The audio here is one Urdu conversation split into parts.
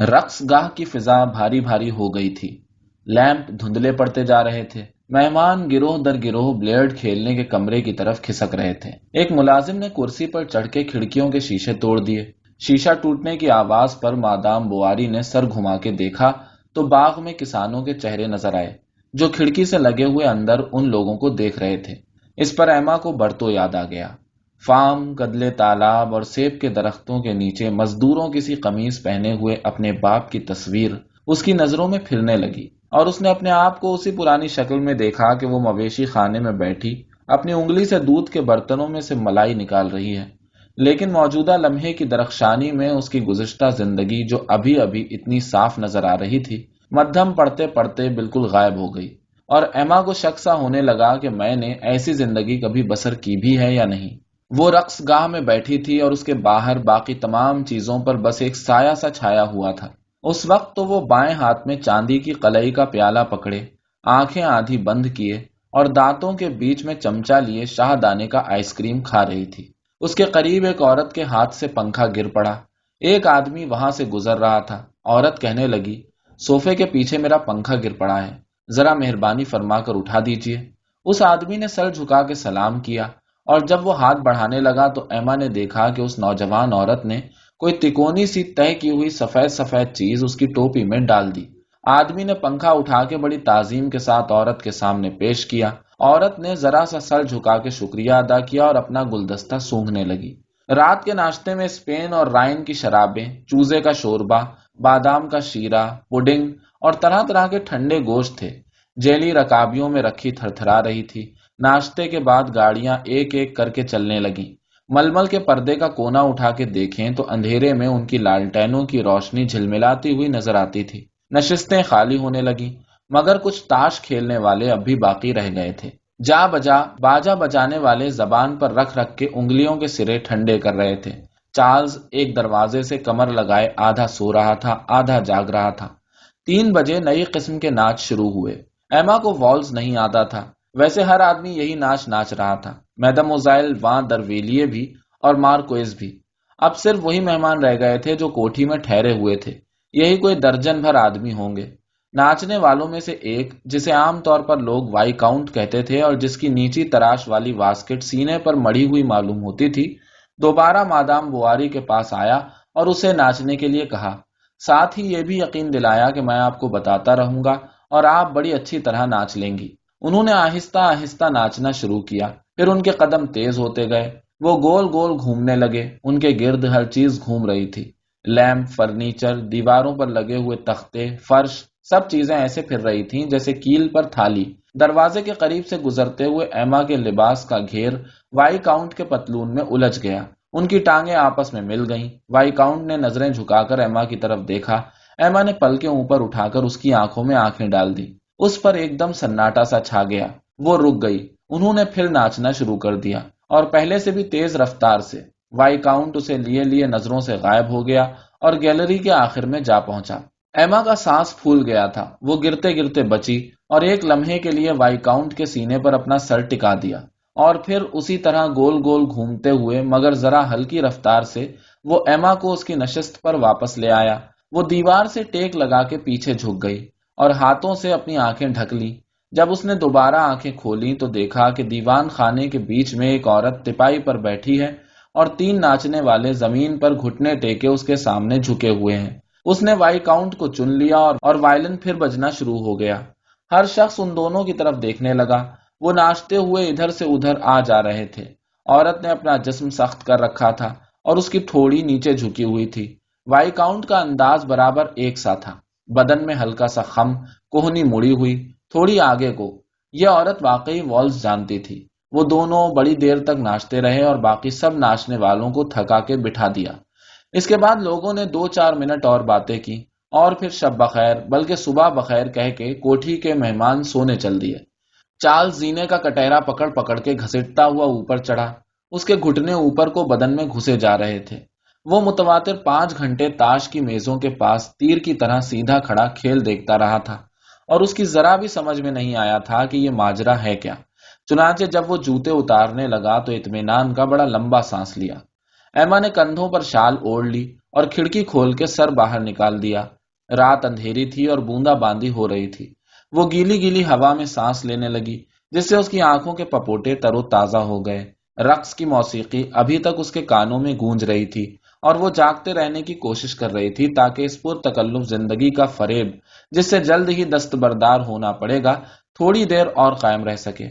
رقص گاہ کی فضا بھاری بھاری ہو گئی تھی۔ لیمپ دھندلے پڑتے جا رہے تھے۔ مہمان گروہ در گروہ بلیڈ کھیلنے کے کمرے کی طرف کھسک رہے تھے۔ ایک ملازم نے کرسی پر چڑھ کے کھڑکیوں کے شیشے توڑ دیے۔ شیشہ ٹوٹنے کی آواز پر مادام بواری نے سر گھما کے دیکھا تو باغ میں کسانوں کے چہرے نظر آئے۔ جو کھڑکی سے لگے ہوئے اندر ان لوگوں کو دیکھ رہے تھے۔ اس پر ایما کو برتو یاد آ گیا۔ فارم گدلے تالاب اور سیب کے درختوں کے نیچے مزدوروں کسی قمیض پہنے ہوئے اپنے باپ کی تصویر اس کی نظروں میں پھرنے لگی اور اس نے اپنے آپ کو اسی پرانی شکل میں دیکھا کہ وہ مویشی خانے میں بیٹھی، اپنی انگلی سے دودھ کے برتنوں میں سے ملائی نکال رہی ہے۔ لیکن موجودہ لمحے کی درخشانی میں اس کی گزشتہ زندگی جو ابھی ابھی اتنی صاف نظر آ رہی تھی، مدھم پڑھتے پڑھتے بالکل غائب ہو گئی۔ اور ایما کو شک سا ہونے لگا کہ میں نے ایسی زندگی کبھی بسر کی بھی ہے یا نہیں۔ وہ رقص گاہ میں بیٹھی تھی اور اس کے باہر باقی تمام چیزوں پر بس ایک سایہ سا چھایا ہوا تھا۔ اس وقت تو وہ بائیں ہاتھ میں چاندی کی قلعی کا پیالہ پکڑے، آنکھیں آدھی بند کیے اور دانتوں کے بیچ میں چمچا لیے شاہ دانے کا آئس کریم کھا رہی تھی۔ اس کے قریب ایک عورت کے ہاتھ سے پنکھا گر پڑا۔ ایک آدمی وہاں سے گزر رہا تھا۔ عورت کہنے لگی سوفے کے پیچھے میرا پنکھا گر پڑا ہے، ذرا مہربانی فرما کر اٹھا دیجیے اس آدمی نے سر جھکا کے سلام کیا اور جب وہ ہاتھ بڑھانے لگا تو ایما نے دیکھا کہ اس نوجوان عورت نے کوئی تکونی سی طے کی ہوئی سفید سفید چیز اس کی ٹوپی میں ڈال دی۔ آدمی نے پنکھا اٹھا کے بڑی تعظیم کے ساتھ عورت کے سامنے پیش کیا۔ عورت نے ذرا سا سر جھکا کے شکریہ ادا کیا اور اپنا گلدستہ سونگنے لگی۔ رات کے ناشتے میں اسپین اور رائن کی شرابیں، چوزے کا شوربا بادام کا شیرہ پوڈنگ اور طرح طرح کے ٹھنڈے گوشت تھے۔ جیلی رکابیوں میں رکھی تھر تھرا رہی تھی۔ ناشتے کے بعد گاڑیاں ایک ایک کر کے چلنے لگی ململ کے پردے کا کونا اٹھا کے دیکھیں تو اندھیرے میں ان کی لالٹینوں کی روشنی جھلملاتی ہوئی نظر آتی تھی۔ نشستیں خالی ہونے لگی مگر کچھ تاش کھیلنے والے اب بھی باقی رہ گئے تھے۔ جا بجا، باجا بجانے والے زبان پر رکھ رکھ کے انگلیوں کے سرے ٹھنڈے کر رہے تھے۔ چارلز ایک دروازے سے کمر لگائے آدھا سو رہا تھا، آدھا جاگ رہا تھا۔ تین بجے نئی قسم کے ناچ شروع ہوئے۔ ایما کو والز نہیں آتا تھا۔ ویسے ہر آدمی یہی ناچ ناچ رہا تھا۔ میدم اوزائل وہاں درویلیے بھی اور مارکویز بھی۔ اب صرف وہی مہمان رہ گئے تھے جو کوٹھی میں ٹھہرے ہوئے تھے۔ یہی کوئی درجن بھر آدمی ہوں گے۔ ناچنے والوں میں سے ایک، جسے عام طور پر لوگ وائی کاؤنٹ کہتے تھے اور جس کی نیچی تراش والی واسکٹ سینے پر مڑی ہوئی معلوم ہوتی تھی، دوبارہ مادام بواری کے پاس آیا اور اسے ناچنے کے لیے کہا۔ ساتھ ہی یہ بھی یقین دلایا کہ میں آپ کو بتاتا رہوں گا اور آپ بڑی اچھی طرح ناچ لیں گی۔ انہوں نے آہستہ آہستہ ناچنا شروع کیا۔ پھر ان کے قدم تیز ہوتے گئے۔ وہ گول گول گھومنے لگے۔ ان کے گرد ہر چیز گھوم رہی تھی۔ لیمپ، فرنیچر، دیواروں پر لگے ہوئے تختے، فرش، سب چیزیں ایسے پھر رہی تھیں جیسے کیل پر تھالی۔ دروازے کے قریب سے گزرتے ہوئے ایما کے لباس کا گھیر وائی کاؤنٹ کے پتلون میں الجھ گیا۔ ان کی ٹانگیں آپس میں مل گئیں۔ وائی کاؤنٹ نے نظریں جھکا کر ایما کی طرف دیکھا۔ ایما نے پل کے اوپر اٹھا کر اس کی آنکھوں میں آنکھیں ڈال دی اس پر ایک دم سناٹا سا چھا گیا۔ وہ رک گئی۔ انہوں نے پھر ناچنا شروع کر دیا۔ اور پہلے سے بھی تیز رفتار سے۔ وائی کاؤنٹ اسے لیے لیے نظروں سے غائب ہو گیا اور گیلری کے آخر میں جا پہنچا۔ ایما کا سانس پھول گیا تھا۔ وہ گرتے گرتے بچی اور ایک لمحے کے لیے وائی کاؤنٹ کے سینے پر اپنا سر ٹکا دیا۔ اور پھر اسی طرح گول گول گھومتے ہوئے مگر ذرا ہلکی رفتار سے وہ ایما کو اس کی نشست پر واپس لے آیا۔ وہ دیوار سے ٹیک لگا کے پیچھے جھک گئی۔ اور ہاتھوں سے اپنی آنکھیں ڈھک لی جب اس نے دوبارہ آنکھیں کھولی تو دیکھا کہ دیوان خانے کے بیچ میں ایک عورت تپائی پر بیٹھی ہے اور تین ناچنے والے زمین پر گھٹنے ٹیکے اس کے سامنے جھکے ہوئے ہیں۔ اس نے وائی کاؤنٹ کو چن لیا اور وائلن پھر بجنا شروع ہو گیا۔ ہر شخص ان دونوں کی طرف دیکھنے لگا۔ وہ ناچتے ہوئے ادھر سے ادھر آ جا رہے تھے۔ عورت نے اپنا جسم سخت کر رکھا تھا اور اس کی تھوڑی نیچے جھکی ہوئی تھی۔ وائی کاؤنٹ کا انداز برابر ایک سا تھا۔ بدن میں ہلکا سا خم، کوہنی مڑی ہوئی، تھوڑی آگے کو۔ یہ عورت واقعی والز جانتی تھی۔ وہ دونوں بڑی دیر تک ناچتے رہے اور باقی سب ناچنے والوں کو تھکا کے بٹھا دیا۔ اس کے بعد لوگوں نے دو چار منٹ اور باتیں کی، اور پھر شب بخیر، بلکہ صبح بخیر کہہ کے کوٹھی کے مہمان سونے چل دیے۔ چال زینے کا کٹہرا پکڑ پکڑ کے گھسٹتا ہوا اوپر چڑھا۔ اس کے گھٹنے اوپر کو بدن میں گھسے جا رہے تھے۔ وہ متواتر پانچ گھنٹے تاش کی میزوں کے پاس تیر کی طرح سیدھا کھڑا کھیل دیکھتا رہا تھا اور اس کی ذرا بھی سمجھ میں نہیں آیا تھا کہ یہ ماجرا ہے کیا۔ چنانچہ جب وہ جوتے اتارنے لگا تو اطمینان کا بڑا لمبا سانس لیا۔ ایما نے کندھوں پر شال اوڑھ لی اور کھڑکی کھول کے سر باہر نکال دیا۔ رات اندھیری تھی اور بوندا باندی ہو رہی تھی۔ وہ گیلی گیلی ہوا میں سانس لینے لگی، جس سے اس کی آنکھوں کے پپوٹے ترو تازہ ہو گئے۔ رقص کی موسیقی ابھی تک اس کے کانوں میں گونج رہی تھی۔ اور وہ جاگتے رہنے کی کوشش کر رہی تھی تاکہ اس پر تکلف زندگی کا فریب، جس سے جلد ہی دستبردار ہونا پڑے گا، تھوڑی دیر اور قائم رہ سکے۔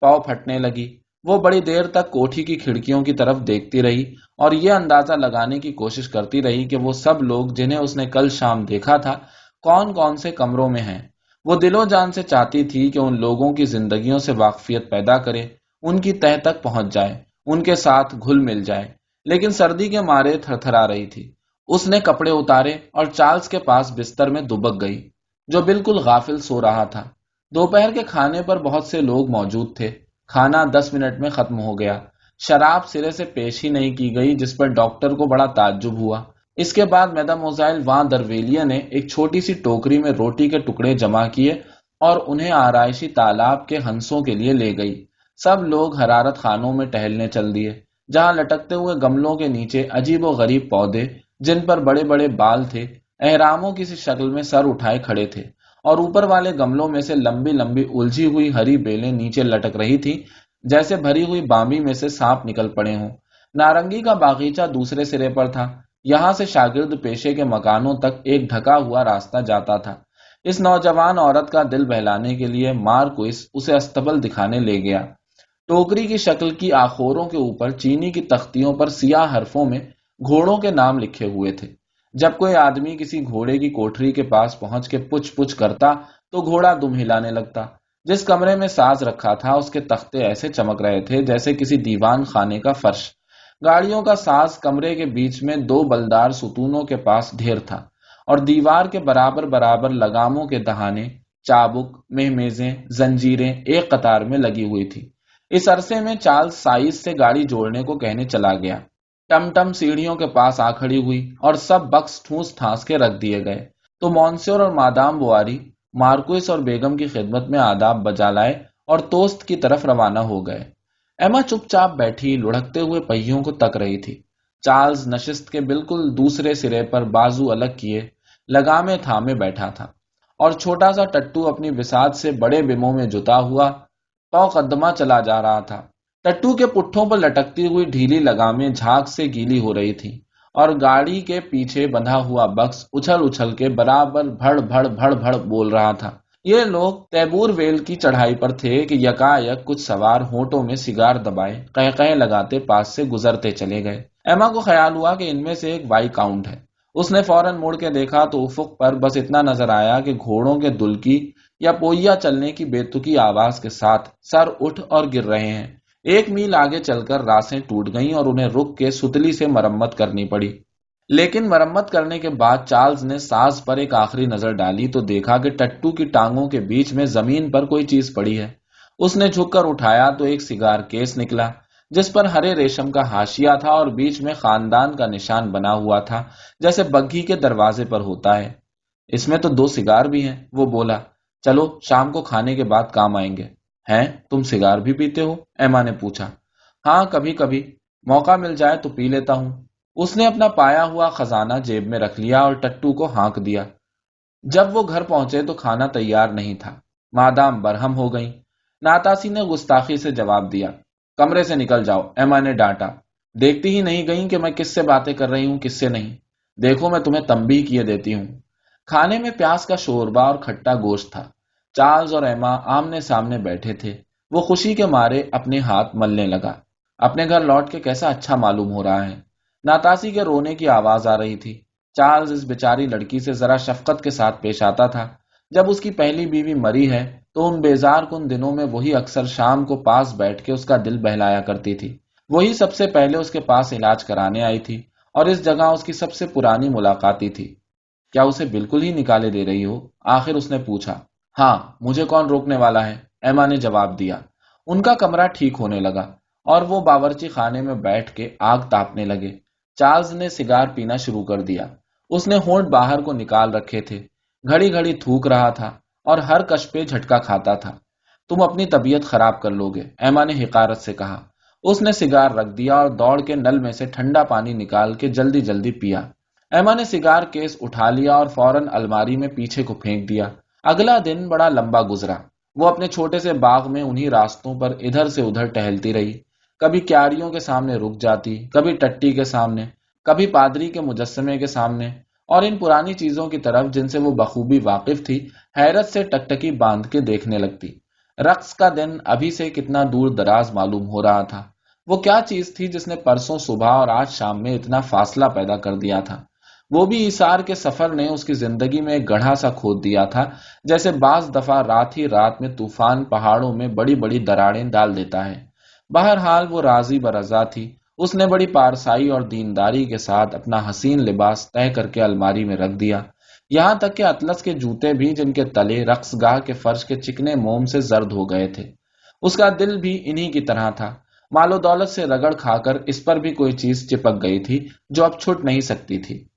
پاؤ پھٹنے لگی۔ وہ بڑی دیر تک کوٹھی کی کھڑکیوں کی طرف دیکھتی رہی اور یہ اندازہ لگانے کی کوشش کرتی رہی کہ وہ سب لوگ جنہیں اس نے کل شام دیکھا تھا، کون کون سے کمروں میں ہیں۔ وہ دلو جان سے چاہتی تھی کہ ان لوگوں کی زندگیوں سے واقفیت پیدا کرے، ان کی تہ تک پہنچ جائے، ان کے ساتھ گھل مل جائے۔ لیکن سردی کے مارے تھر تھرا رہی تھی۔ اس نے کپڑے اتارے اور چارلز کے پاس بستر میں دبک گئی، جو بالکل غافل سو رہا تھا۔ دوپہر کے کھانے پر بہت سے لوگ موجود تھے۔ کھانا دس منٹ میں ختم ہو گیا۔ شراب سرے سے پیش ہی نہیں کی گئی، جس پر ڈاکٹر کو بڑا تعجب ہوا۔ اس کے بعد میدم اوزائل وہاں درویلیا نے ایک چھوٹی سی ٹوکری میں روٹی کے ٹکڑے جمع کیے اور انہیں آرائشی تالاب کے ہنسوں کے لیے لے گئی۔ سب لوگ حرارت خانوں میں ٹہلنے چل دیے۔ جہاں لٹکتے ہوئے گملوں کے نیچے عجیب و غریب پودے، جن پر بڑے بڑے بال تھے، احراموں کسی شکل میں سر اٹھائے کھڑے تھے، اور اوپر والے گملوں میں سے لمبی لمبی الجھی ہوئی ہری بیلیں نیچے لٹک رہی تھی جیسے بھری ہوئی بامی میں سے سانپ نکل پڑے ہوں۔ نارنگی کا باغیچہ دوسرے سرے پر تھا۔ یہاں سے شاگرد پیشے کے مکانوں تک ایک ڈھکا ہوا راستہ جاتا تھا۔ اس نوجوان عورت کا دل بہلانے کے لیے مار کوئس اسے استبل دکھانے لے گیا۔ ٹوکری کی شکل کی آخوروں کے اوپر چینی کی تختیوں پر سیاہ حرفوں میں گھوڑوں کے نام لکھے ہوئے تھے۔ جب کوئی آدمی کسی گھوڑے کی کوٹری کے پاس پہنچ کے پچھ پچھ کرتا تو گھوڑا دم ہلانے لگتا۔ جس کمرے میں ساز رکھا تھا اس کے تختے ایسے چمک رہے تھے جیسے کسی دیوان خانے کا فرش۔ گاڑیوں کا ساز کمرے کے بیچ میں دو بلدار ستونوں کے پاس ڈھیر تھا اور دیوار کے برابر برابر لگاموں کے دہانے، چابک، مہمیزیں، زنجیریں ایک قطار میں لگی ہوئی تھی۔ اس عرصے میں چال سائز سے گاڑی جوڑنے کو کہنے چلا گیا۔ ٹم ٹم سیڑھیوں کے پاس آ کھڑی ہوئی اور سب بکس ٹھونس ٹھانس کے رکھ دیے گئے۔ تو مونسور اور مادام بواری، مارکوس اور بیگم کی خدمت میں آداب بجا لائے اور توست کی طرف روانہ ہو گئے۔ ایما چپ چاپ بیٹھی لڑکتے ہوئے پہیوں کو تک رہی تھی۔ چارلز نشست کے بالکل دوسرے سرے پر بازو الگ کیے، لگامے تھامے بیٹھا تھا۔ اور چھوٹا سا ٹٹو اپنی وساد سے بڑے بموں میں جتا ہوا تو قدمہ چلا جا رہا تھا۔ ٹٹو کے پٹھوں پر لٹکتی ہوئی ڈھیلی لگامیں جھاگ سے گیلی ہو رہی تھی اور گاڑی کے پیچھے بندھا ہوا بکس اچھل اچھل کے برابر بھڑ بھڑ بھڑ بھڑ بول رہا تھا۔ یہ لوگ تیبور ویل کی چڑھائی پر تھے کہ یکا یک کچھ سوار ہونٹوں میں سگار دبائے کہہ لگاتے پاس سے گزرتے چلے گئے۔ ایما کو خیال ہوا کہ ان میں سے ایک بائی کاؤنٹ ہے۔ اس نے فوراً مڑ کے دیکھا تو افق پر بس اتنا نظر آیا کہ گھوڑوں کے دل کی یا پویا چلنے کی بےتکی آواز کے ساتھ سر اٹھ اور گر رہے ہیں۔ ایک میل آگے چل کر راسیں ٹوٹ گئیں اور انہیں رک کے ستلی سے مرمت کرنی پڑی۔ لیکن مرمت کرنے کے بعد چارلز نے ساز پر ایک آخری نظر ڈالی تو دیکھا کہ ٹٹو کی ٹانگوں کے بیچ میں زمین پر کوئی چیز پڑی ہے۔ اس نے جھک کر اٹھایا تو ایک سگار کیس نکلا، جس پر ہرے ریشم کا ہاشیا تھا اور بیچ میں خاندان کا نشان بنا ہوا تھا، جیسے بگھی کے دروازے پر ہوتا ہے۔ اس میں تو دو سگار بھی ہیں، وہ بولا چلو، شام کو کھانے کے بعد کام آئیں گے۔ ہیں، تم سگار بھی پیتے ہو؟ ایما نے پوچھا۔ ہاں کبھی کبھی۔ موقع مل جائے تو پی لیتا ہوں۔ اس نے اپنا پایا ہوا خزانہ جیب میں رکھ لیا اور ٹٹو کو ہانک دیا۔ جب وہ گھر پہنچے تو کھانا تیار نہیں تھا۔ مادام برہم ہو گئی ناتاسی نے گستاخی سے جواب دیا۔ کمرے سے نکل جاؤ۔ ایما نے ڈانٹا۔ دیکھتی ہی نہیں گئی کہ میں کس سے باتیں کر رہی ہوں، کس سے نہیں۔ دیکھو، میں تمہیں تمبی کیے دیتی ہوں۔ کھانے میں پیاس کا شوربا اور کھٹا گوشت تھا۔ چارلز اور ایما آمنے سامنے بیٹھے تھے۔ وہ خوشی کے مارے اپنے ہاتھ ملنے لگا۔ اپنے گھر لوٹ کے کیسا اچھا معلوم ہو رہا ہے۔ ناتاسی کے رونے کی آواز آ رہی تھی۔ چارلز اس بیچاری لڑکی سے ذرا شفقت کے ساتھ پیش آتا تھا۔ جب اس کی پہلی بیوی مری ہے تو ان بیزار کن دنوں میں وہی اکثر شام کو پاس بیٹھ کے اس کا دل بہلایا کرتی تھی۔ وہی سب سے پہلے اس کے پاس علاج کرانے آئی تھی اور اس جگہ اس کی سب سے پرانی ملاقاتی تھی۔ کیا اسے بالکل ہی نکالے دے رہی ہو؟ آخر اس نے پوچھا ہاں مجھے کون روکنے والا ہے؟ ایما نے جواب دیا۔ ان کا کمرہ ٹھیک ہونے لگا اور وہ باورچی خانے میں بیٹھ کے آگ تاپنے لگے۔ چارلز نے سگار پینا شروع کر دیا۔ اس نے ہونٹ باہر کو نکال رکھے تھے۔ گھڑی گھڑی تھوک رہا تھا اور ہر کش پہ جھٹکا کھاتا تھا۔ تم اپنی طبیعت خراب کر لو گے ایما نے حکارت سے کہا۔ اس نے سگار رکھ دیا اور دوڑ کے نل میں سے ٹھنڈا پانی نکال کے جلدی جلدی پیا۔ ایما نے سگار کیس اٹھا لیا اور فوراً الماری میں پیچھے کو پھینک دیا۔ اگلا دن بڑا لمبا گزرا۔ وہ اپنے چھوٹے سے باغ میں انہی راستوں پر ادھر سے ادھر ٹہلتی رہی۔ کبھی کیاریوں کے سامنے رک جاتی، کبھی ٹٹی کے سامنے، کبھی پادری کے مجسمے کے سامنے، اور ان پرانی چیزوں کی طرف جن سے وہ بخوبی واقف تھی، حیرت سے ٹکٹکی باندھ کے دیکھنے لگتی۔ رقص کا دن ابھی سے کتنا دور دراز معلوم ہو رہا تھا۔ وہ کیا چیز تھی جس نے پرسوں صبح اور آج شام میں اتنا فاصلہ پیدا کر دیا تھا؟ وہ بھی ایسار کے سفر نے اس کی زندگی میں ایک گڑھا سا کھود دیا تھا، جیسے بعض دفعہ رات ہی رات میں طوفان پہاڑوں میں بڑی بڑی دراڑیں ڈال دیتا ہے۔ بہرحال وہ راضی برضا تھی۔ اس نے بڑی پارسائی اور دینداری کے ساتھ اپنا حسین لباس طے کر کے الماری میں رکھ دیا۔ یہاں تک کہ اطلس کے جوتے بھی جن کے تلے رقص گاہ کے فرش کے چکنے موم سے زرد ہو گئے تھے۔ اس کا دل بھی انہی کی طرح تھا۔ مال و دولت سے رگڑ کھا کر اس پر بھی کوئی چیز چپک گئی تھی جو اب چھٹ نہیں سکتی تھی۔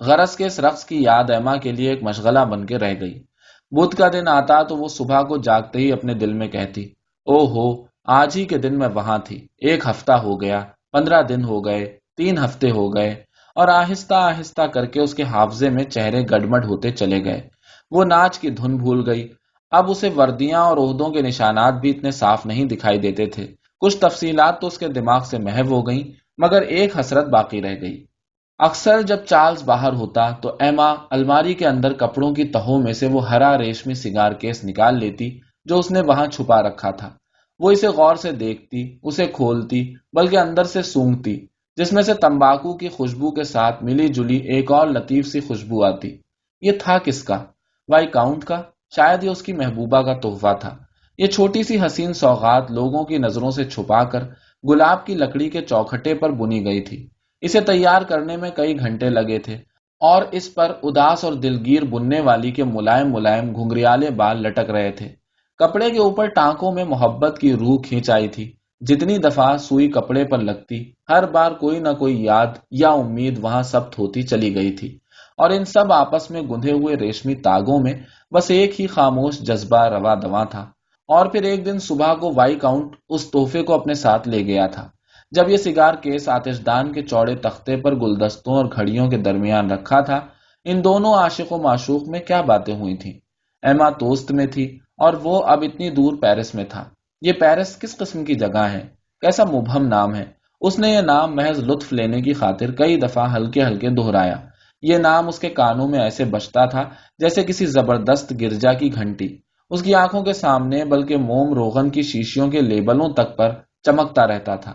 غرض کے اس رقص کی یاد ایما کے لیے ایک مشغلہ بن کے رہ گئی۔ بدھ کا دن آتا تو وہ صبح کو جاگتے ہی اپنے دل میں کہتی، او ہو، آج ہی کے دن میں وہاں تھی۔ ایک ہفتہ ہو گیا، پندرہ دن ہو گئے، تین ہفتے ہو گئے۔ اور آہستہ آہستہ کر کے اس کے حافظے میں چہرے گڈمڈ ہوتے چلے گئے۔ وہ ناچ کی دھن بھول گئی۔ اب اسے وردیاں اور عہدوں کے نشانات بھی اتنے صاف نہیں دکھائی دیتے تھے۔ کچھ تفصیلات تو اس کے دماغ سے محو ہو گئیں، مگر ایک حسرت باقی رہ گئی۔ اکثر جب چارلز باہر ہوتا تو ایما الماری کے اندر کپڑوں کی تہوں میں سے وہ ہرا ریشمی سگار کیس نکال لیتی جو اس نے وہاں چھپا رکھا تھا۔ وہ اسے غور سے دیکھتی، اسے کھولتی، بلکہ اندر سے سونگتی، جس میں سے تمباکو کی خوشبو کے ساتھ ملی جلی ایک اور لطیف سی خوشبو آتی۔ یہ تھا کس کا؟ وائی کاؤنٹ کا؟ شاید یہ اس کی محبوبہ کا تحفہ تھا۔ یہ چھوٹی سی حسین سوغات لوگوں کی نظروں سے چھپا کر گلاب کی لکڑی کے چوکھٹے پر بنی گئی تھی۔ اسے تیار کرنے میں کئی گھنٹے لگے تھے اور اس پر اداس اور دلگیر بننے والی کے ملائم ملائم گھنگریالے بال لٹک رہے تھے۔ کپڑے کے اوپر ٹانکوں میں محبت کی روح کھینچائی تھی۔ جتنی دفعہ سوئی کپڑے پر لگتی، ہر بار کوئی نہ کوئی یاد یا امید وہاں سب ہوتی چلی گئی تھی۔ اور ان سب آپس میں گندھے ہوئے ریشمی تاگوں میں بس ایک ہی خاموش جذبہ روا دوا تھا۔ اور پھر ایک دن صبح کو وائی کاؤنٹ اس تحفے کو اپنے ساتھ لے گیا تھا۔ جب یہ سگار کیس آتش دان کے چوڑے تختے پر گلدستوں اور گھڑیوں کے درمیان رکھا تھا، ان دونوں عاشق و معشوق میں کیا باتیں ہوئی تھیں؟ ایما توست میں تھی اور وہ اب اتنی دور پیرس میں تھا۔ یہ پیرس کس قسم کی جگہ ہے؟ کیسا مبہم نام ہے؟ اس نے یہ نام محض لطف لینے کی خاطر کئی دفعہ ہلکے ہلکے دہرایا۔ یہ نام اس کے کانوں میں ایسے بچتا تھا جیسے کسی زبردست گرجا کی گھنٹی۔ اس کی آنکھوں کے سامنے بلکہ موم روغن کی شیشیوں کے لیبلوں تک پر چمکتا رہتا تھا۔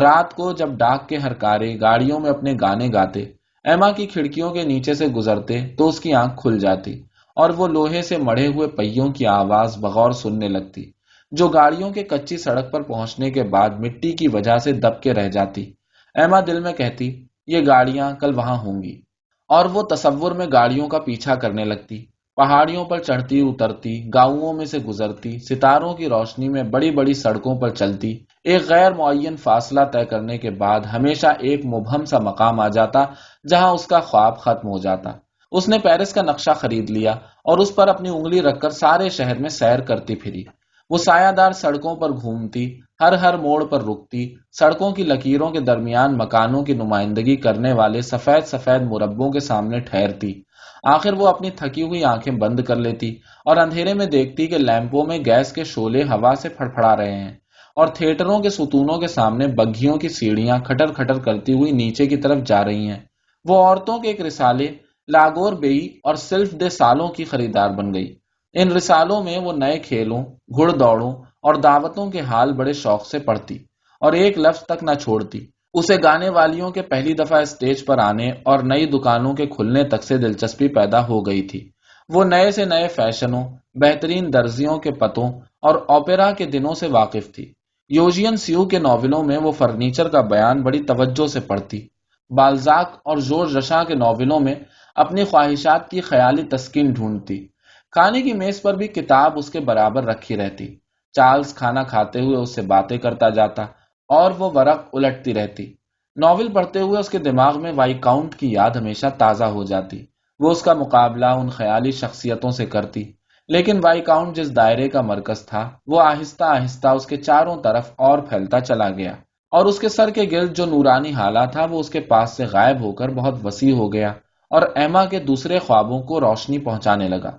رات کو جب ڈاک کے ہر کارے گاڑیوں میں اپنے گانے گاتے، ایما کی کھڑکیوں کے نیچے سے گزرتے تو اس کی آنکھ کھل جاتی اور وہ لوہے سے مڑے ہوئے پہیوں کی آواز بغور سننے لگتی، جو گاڑیوں کے کچی سڑک پر پہنچنے کے بعد مٹی کی وجہ سے دب کے رہ جاتی۔ ایما دل میں کہتی، یہ گاڑیاں کل وہاں ہوں گی۔ اور وہ تصور میں گاڑیوں کا پیچھا کرنے لگتی، پہاڑیوں پر چڑھتی، اترتی گاؤں میں سے گزرتی، ستاروں کی روشنی میں بڑی بڑی سڑکوں پر چلتی ایک غیر معین فاصلہ طے کرنے کے بعد ہمیشہ ایک مبہم سا مقام آ جاتا جہاں اس کا خواب ختم ہو جاتا۔ اس نے پیرس کا نقشہ خرید لیا اور اس پر اپنی انگلی رکھ کر سارے شہر میں سیر کرتی پھری۔ وہ سایہ دار سڑکوں پر گھومتی، ہر ہر موڑ پر رکتی، سڑکوں کی لکیروں کے درمیان مکانوں کی نمائندگی کرنے والے سفید سفید مربوں کے سامنے ٹھہرتی۔ آخر وہ اپنی تھکی ہوئی آنکھیں بند کر لیتی اور اندھیرے میں دیکھتی کہ لیمپوں میں گیس کے شولے ہوا سے پھڑپڑا رہے ہیں۔ اور تھیٹروں کے ستونوں کے سامنے بگھیوں کی سیڑھیاں کھٹر کھٹر کرتی ہوئی نیچے کی طرف جا رہی ہیں۔ وہ عورتوں کے ایک رسالے، لاگور بئی اور سلف دے سالوں کی خریدار بن گئی۔ ان رسالوں میں وہ نئے کھیلوں، گھڑ دوڑوں اور دعوتوں کے حال بڑے شوق سے پڑھتی اور ایک لفظ تک نہ چھوڑتی۔ اسے گانے والیوں کے پہلی دفعہ اسٹیج پر آنے اور نئی دکانوں کے کھلنے تک سے دلچسپی پیدا ہو گئی تھی۔ وہ نئے سے نئے فیشنوں، بہترین درزیوں کے پتوں اور اوپیرا کے دنوں سے واقف تھی۔ یوجین سیو کے ناولوں میں وہ فرنیچر کا بیان بڑی توجہ سے پڑھتی۔ بالزاک اور زور رشا کے ناولوں میں اپنی خواہشات کی خیالی تسکین ڈھونڈتی۔ کھانے کی میز پر بھی کتاب اس کے برابر رکھی رہتی۔ چارلز کھانا کھاتے ہوئے اس سے باتیں کرتا جاتا اور وہ ورق الٹتی رہتی۔ ناول پڑھتے ہوئے اس کے دماغ میں وائی کاؤنٹ کی یاد ہمیشہ تازہ ہو جاتی۔ وہ اس کا مقابلہ ان خیالی شخصیتوں سے کرتی۔ لیکن وائی کاؤنٹ جس دائرے کا مرکز تھا، وہ آہستہ آہستہ اس کے چاروں طرف اور پھیلتا چلا گیا۔ اور اس کے سر کے گرد جو نورانی حالہ تھا، وہ اس کے پاس سے غائب ہو کر بہت وسیع ہو گیا اور ایما کے دوسرے خوابوں کو روشنی پہنچانے لگا۔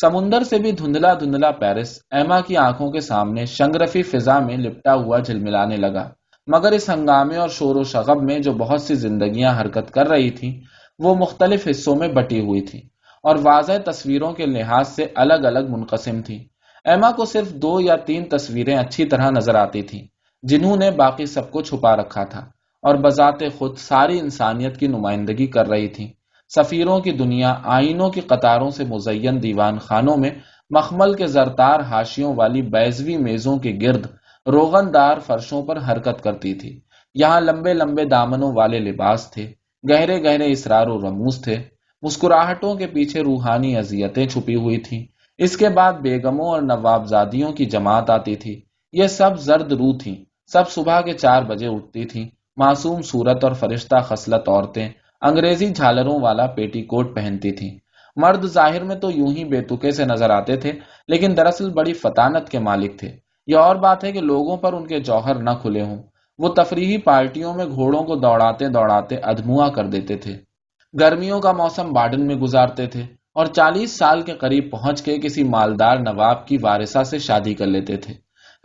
سمندر سے بھی دھندلا دھندلا پیرس ایما کی آنکھوں کے سامنے شنگرفی فضا میں لپٹا ہوا جھلملانے لگا۔ مگر اس ہنگامے اور شور و شغب میں جو بہت سی زندگیاں حرکت کر رہی تھیں، وہ مختلف حصوں میں بٹی ہوئی تھی اور واضح تصویروں کے لحاظ سے الگ الگ منقسم تھی ایما کو صرف دو یا تین تصویریں اچھی طرح نظر آتی تھیں، جنہوں نے باقی سب کو چھپا رکھا تھا۔ اور بذات خود ساری انسانیت کی نمائندگی کر رہی تھی سفیروں کی دنیا، آئینوں کی قطاروں سے مزین دیوان خانوں میں مخمل کے زرتار ہاشیوں والی بیزوی میزوں کے گرد روغن دار فرشوں پر حرکت کرتی تھی۔ یہاں لمبے لمبے دامنوں والے لباس تھے، گہرے گہرے اسرار و رموز تھے۔ مسکراہٹوں کے پیچھے روحانی اذیتیں چھپی ہوئی تھی اس کے بعد بیگموں اور نواب زادیوں کی جماعت آتی تھی۔ یہ سب زرد رو تھیں۔ سب صبح کے چار بجے اٹھتی تھیں۔ معصوم صورت اور فرشتہ خصلت عورتیں انگریزی جھالروں والا پیٹی کوٹ پہنتی تھیں۔ مرد ظاہر میں تو یوں ہی بے تکے سے نظر آتے تھے، لیکن دراصل بڑی فطانت کے مالک تھے۔ یہ اور بات ہے کہ لوگوں پر ان کے جوہر نہ کھلے ہوں۔ وہ تفریحی پارٹیوں میں گھوڑوں کو دوڑاتے دوڑاتے ادموا کر دیتے تھے۔ گرمیوں کا موسم بارڈن میں گزارتے تھے اور چالیس سال کے قریب پہنچ کے کسی مالدار نواب کی وارثہ سے شادی کر لیتے تھے۔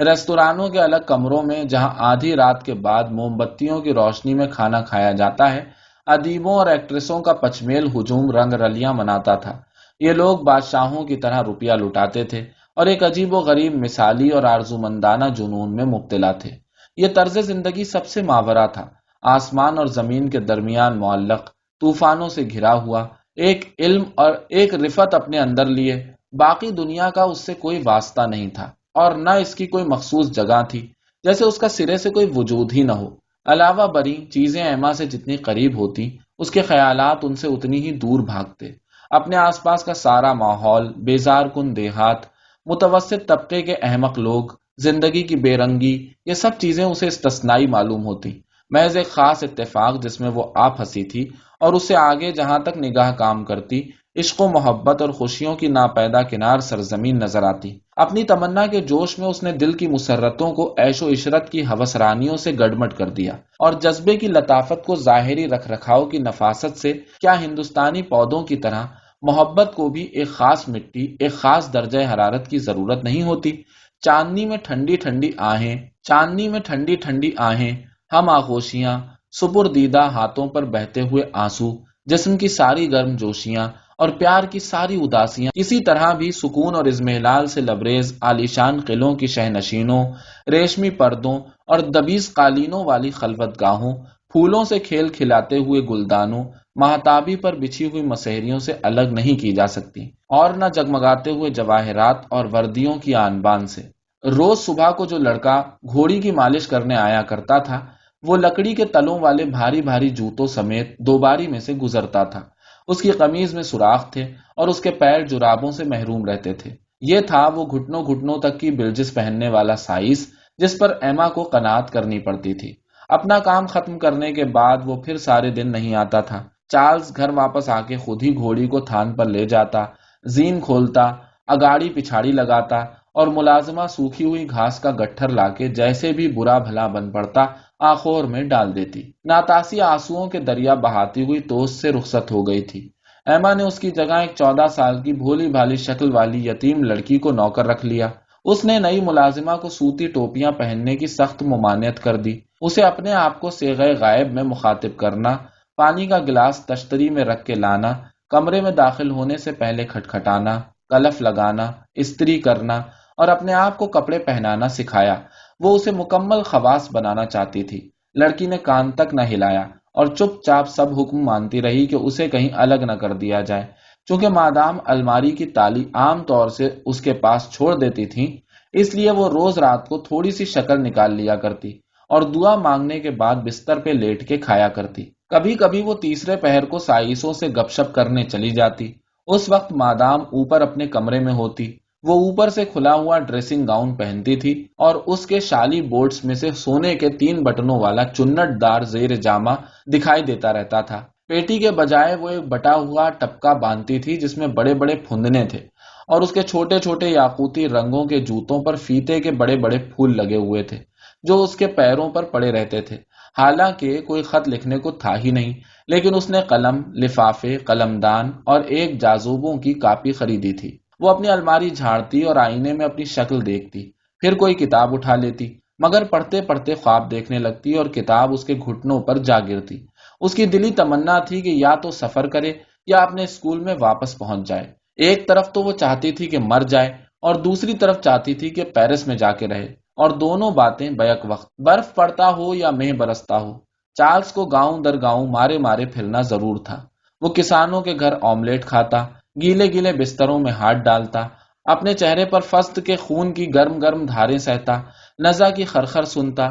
ریستورانوں کے الگ کمروں میں جہاں آدھی رات کے بعد موم بتیوں کی روشنی میں کھانا کھایا جاتا ہے، ادیبوں اور ایکٹریسوں کا پچمیل ہجوم رنگ رلیاں مناتا تھا۔ یہ لوگ بادشاہوں کی طرح روپیہ لٹاتے تھے اور ایک عجیب و غریب مثالی اور آرزو مندانہ جنون میں مبتلا تھے۔ یہ طرز زندگی سب سے ماورا تھا۔ آسمان اور زمین کے درمیان معلق طوفانوں سے گھرا ہوا، ایک علم اور ایک رفت اپنے اندر لیے، باقی دنیا کا اس سے کوئی واسطہ نہیں تھا اور نہ اس کی کوئی مخصوص جگہ تھی، جیسے اس کا سرے سے کوئی وجود ہی نہ ہو۔ علاوہ بری چیزیں ایما سے جتنی قریب ہوتی، اس کے خیالات ان سے اتنی ہی دور بھاگتے۔ اپنے آس پاس کا سارا ماحول، بیزار کن دیہات، متوسط طبقے کے احمق لوگ، زندگی کی بے رنگی، یہ سب چیزیں اسے استثنائی معلوم ہوتی۔ محض ایک خاص اتفاق جس میں وہ آپ پھنسی تھی اور اسے آگے جہاں تک نگاہ کام کرتی، عشق و محبت اور خوشیوں کی ناپیدا کنار سرزمین نظر آتی۔ اپنی تمنا کے جوش میں اس نے دل کی مسرتوں کو ایش و عشرت کی حوث رانیوں سے گڑمٹ کر دیا۔ اور جذبے کی لطافت کو ظاہری رکھ رکھاؤ کی نفاست سے کیا ہندوستانی پودوں کی طرح محبت کو بھی ایک خاص مٹی، ایک خاص درجہ حرارت کی ضرورت نہیں ہوتی۔ چاندنی میں ٹھنڈی ٹھنڈی آہیں، چاندنی میں ٹھنڈی ٹھنڈی آہیں، ہم آغوشیاں سپر دیدہ ہاتھوں پر بہتے ہوئے آنسو، جسم کی ساری گرم جوشیاں اور پیار کی ساری اداسیاں، اسی طرح بھی سکون اور ازمہلال سے لبریز عالیشان قلعوں کی شہ نشینوں ریشمی پردوں اور دبیز قالینوں والی خلوت گاہوں، پھولوں سے کھیل کھلاتے ہوئے گلدانوں، مہتابی پر بچھی ہوئی مسحریوں سے الگ نہیں کی جا سکتی، اور نہ جگمگاتے ہوئے جواہرات اور وردیوں کی آن بان سے۔ روز صبح کو جو لڑکا گھوڑی کی مالش کرنے آیا کرتا تھا وہ لکڑی کے تلوں والے بھاری بھاری جوتوں سمیت دوباری میں سے گزرتا تھا۔ اس کی قمیض میں سوراخ تھے اور اس کے پیر جرابوں سے محروم رہتے تھے۔ یہ تھا وہ گھٹنوں گھٹنوں تک کی بلجس پہننے والا سائز جس پر ایما کو قناعت کرنی پڑتی تھی۔ اپنا کام ختم کرنے کے بعد وہ پھر سارے دن نہیں آتا تھا۔ چارلز گھر واپس آ کے خود ہی گھوڑی کو تھان پر لے جاتا، زین کھولتا، اگاڑی پچھاڑی لگاتا اور ملازمہ سوکھی ہوئی گھاس کا گٹھر لا کے جیسے بھی برا بھلا بن پڑتا آخور میں ڈال دیتی۔ ناتاسی آنسو کے دریا بہاتی ہوئی توست سے رخصت ہو گئی تھی۔ ایما نے اس کی جگہ ایک چودہ سال کی بھولی بھالی شکل والی یتیم لڑکی کو نوکر رکھ لیا۔ اس نے نئی ملازمہ کو سوتی ٹوپیاں پہننے کی سخت ممانعت کر دی۔ اسے اپنے آپ کو سیغ غائب میں مخاطب کرنا، پانی کا گلاس تشتری میں رکھ کے لانا، کمرے میں داخل ہونے سے پہلے کھٹکھٹانا، کلف لگانا، استری کرنا اور اپنے آپ کو کپڑے پہنانا سکھایا۔ وہ اسے مکمل خواص بنانا چاہتی تھی۔ لڑکی نے کان تک نہ ہلایا اور چپ چاپ سب حکم مانتی رہی کہ اسے کہیں الگ نہ کر دیا جائے۔ چونکہ مادام الماری کی تالی عام طور سے اس کے پاس چھوڑ دیتی تھی اس لیے وہ روز رات کو تھوڑی سی شکل نکال لیا کرتی اور دعا مانگنے کے بعد بستر پہ لیٹ کے کھایا کرتی۔ کبھی کبھی وہ تیسرے پہر کو سائسوں سے گپ شپ کرنے چلی جاتی۔ اس وقت مادام اوپر اپنے کمرے میں ہوتی۔ وہ اوپر سے کھلا ہوا ڈریسنگ گاؤن پہنتی تھی اور اس کے شالی بورڈز میں سے سونے کے تین بٹنوں والا چنٹ دار زیر جامع دکھائی دیتا رہتا تھا۔ پیٹی کے بجائے وہ ایک بٹا ہوا ٹپکا باندھتی تھی جس میں بڑے بڑے پھندنے تھے اور اس کے چھوٹے چھوٹے یاقوتی رنگوں کے جوتوں پر فیتے کے بڑے بڑے پھول لگے ہوئے تھے جو اس کے پیروں پر پڑے رہتے تھے۔ حالانکہ کوئی خط لکھنے کو تھا ہی نہیں، لیکن اس نے قلم، لفافے قلم دان اور ایک جازوبوں کی کاپی خریدی تھی۔ وہ اپنی الماری جھاڑتی اور آئینے میں اپنی شکل دیکھتی، پھر کوئی کتاب اٹھا لیتی، مگر پڑھتے پڑھتے خواب دیکھنے لگتی اور کتاب اس کے گھٹنوں پر جا گرتی۔ اس کی دلی تمنا تھی کہ یا تو سفر کرے یا اپنے اسکول میں واپس پہنچ جائے۔ ایک طرف تو وہ چاہتی تھی کہ مر جائے اور دوسری طرف چاہتی تھی کہ پیرس میں جا کے رہے۔ اور دونوں باتیں بیک وقت، برف پڑتا ہو یا مہ برستا ہو، چارلز کو گاؤں در گاؤں مارے مارے پھرنا ضرور تھا۔ وہ کسانوں کے گھر آملیٹ کھاتا گیلے گیلے بستروں میں ہاتھ ڈالتا، اپنے چہرے پر فست کے خون کی گرم گرم دھارے سہتا، نزا کی خرخر سنتا،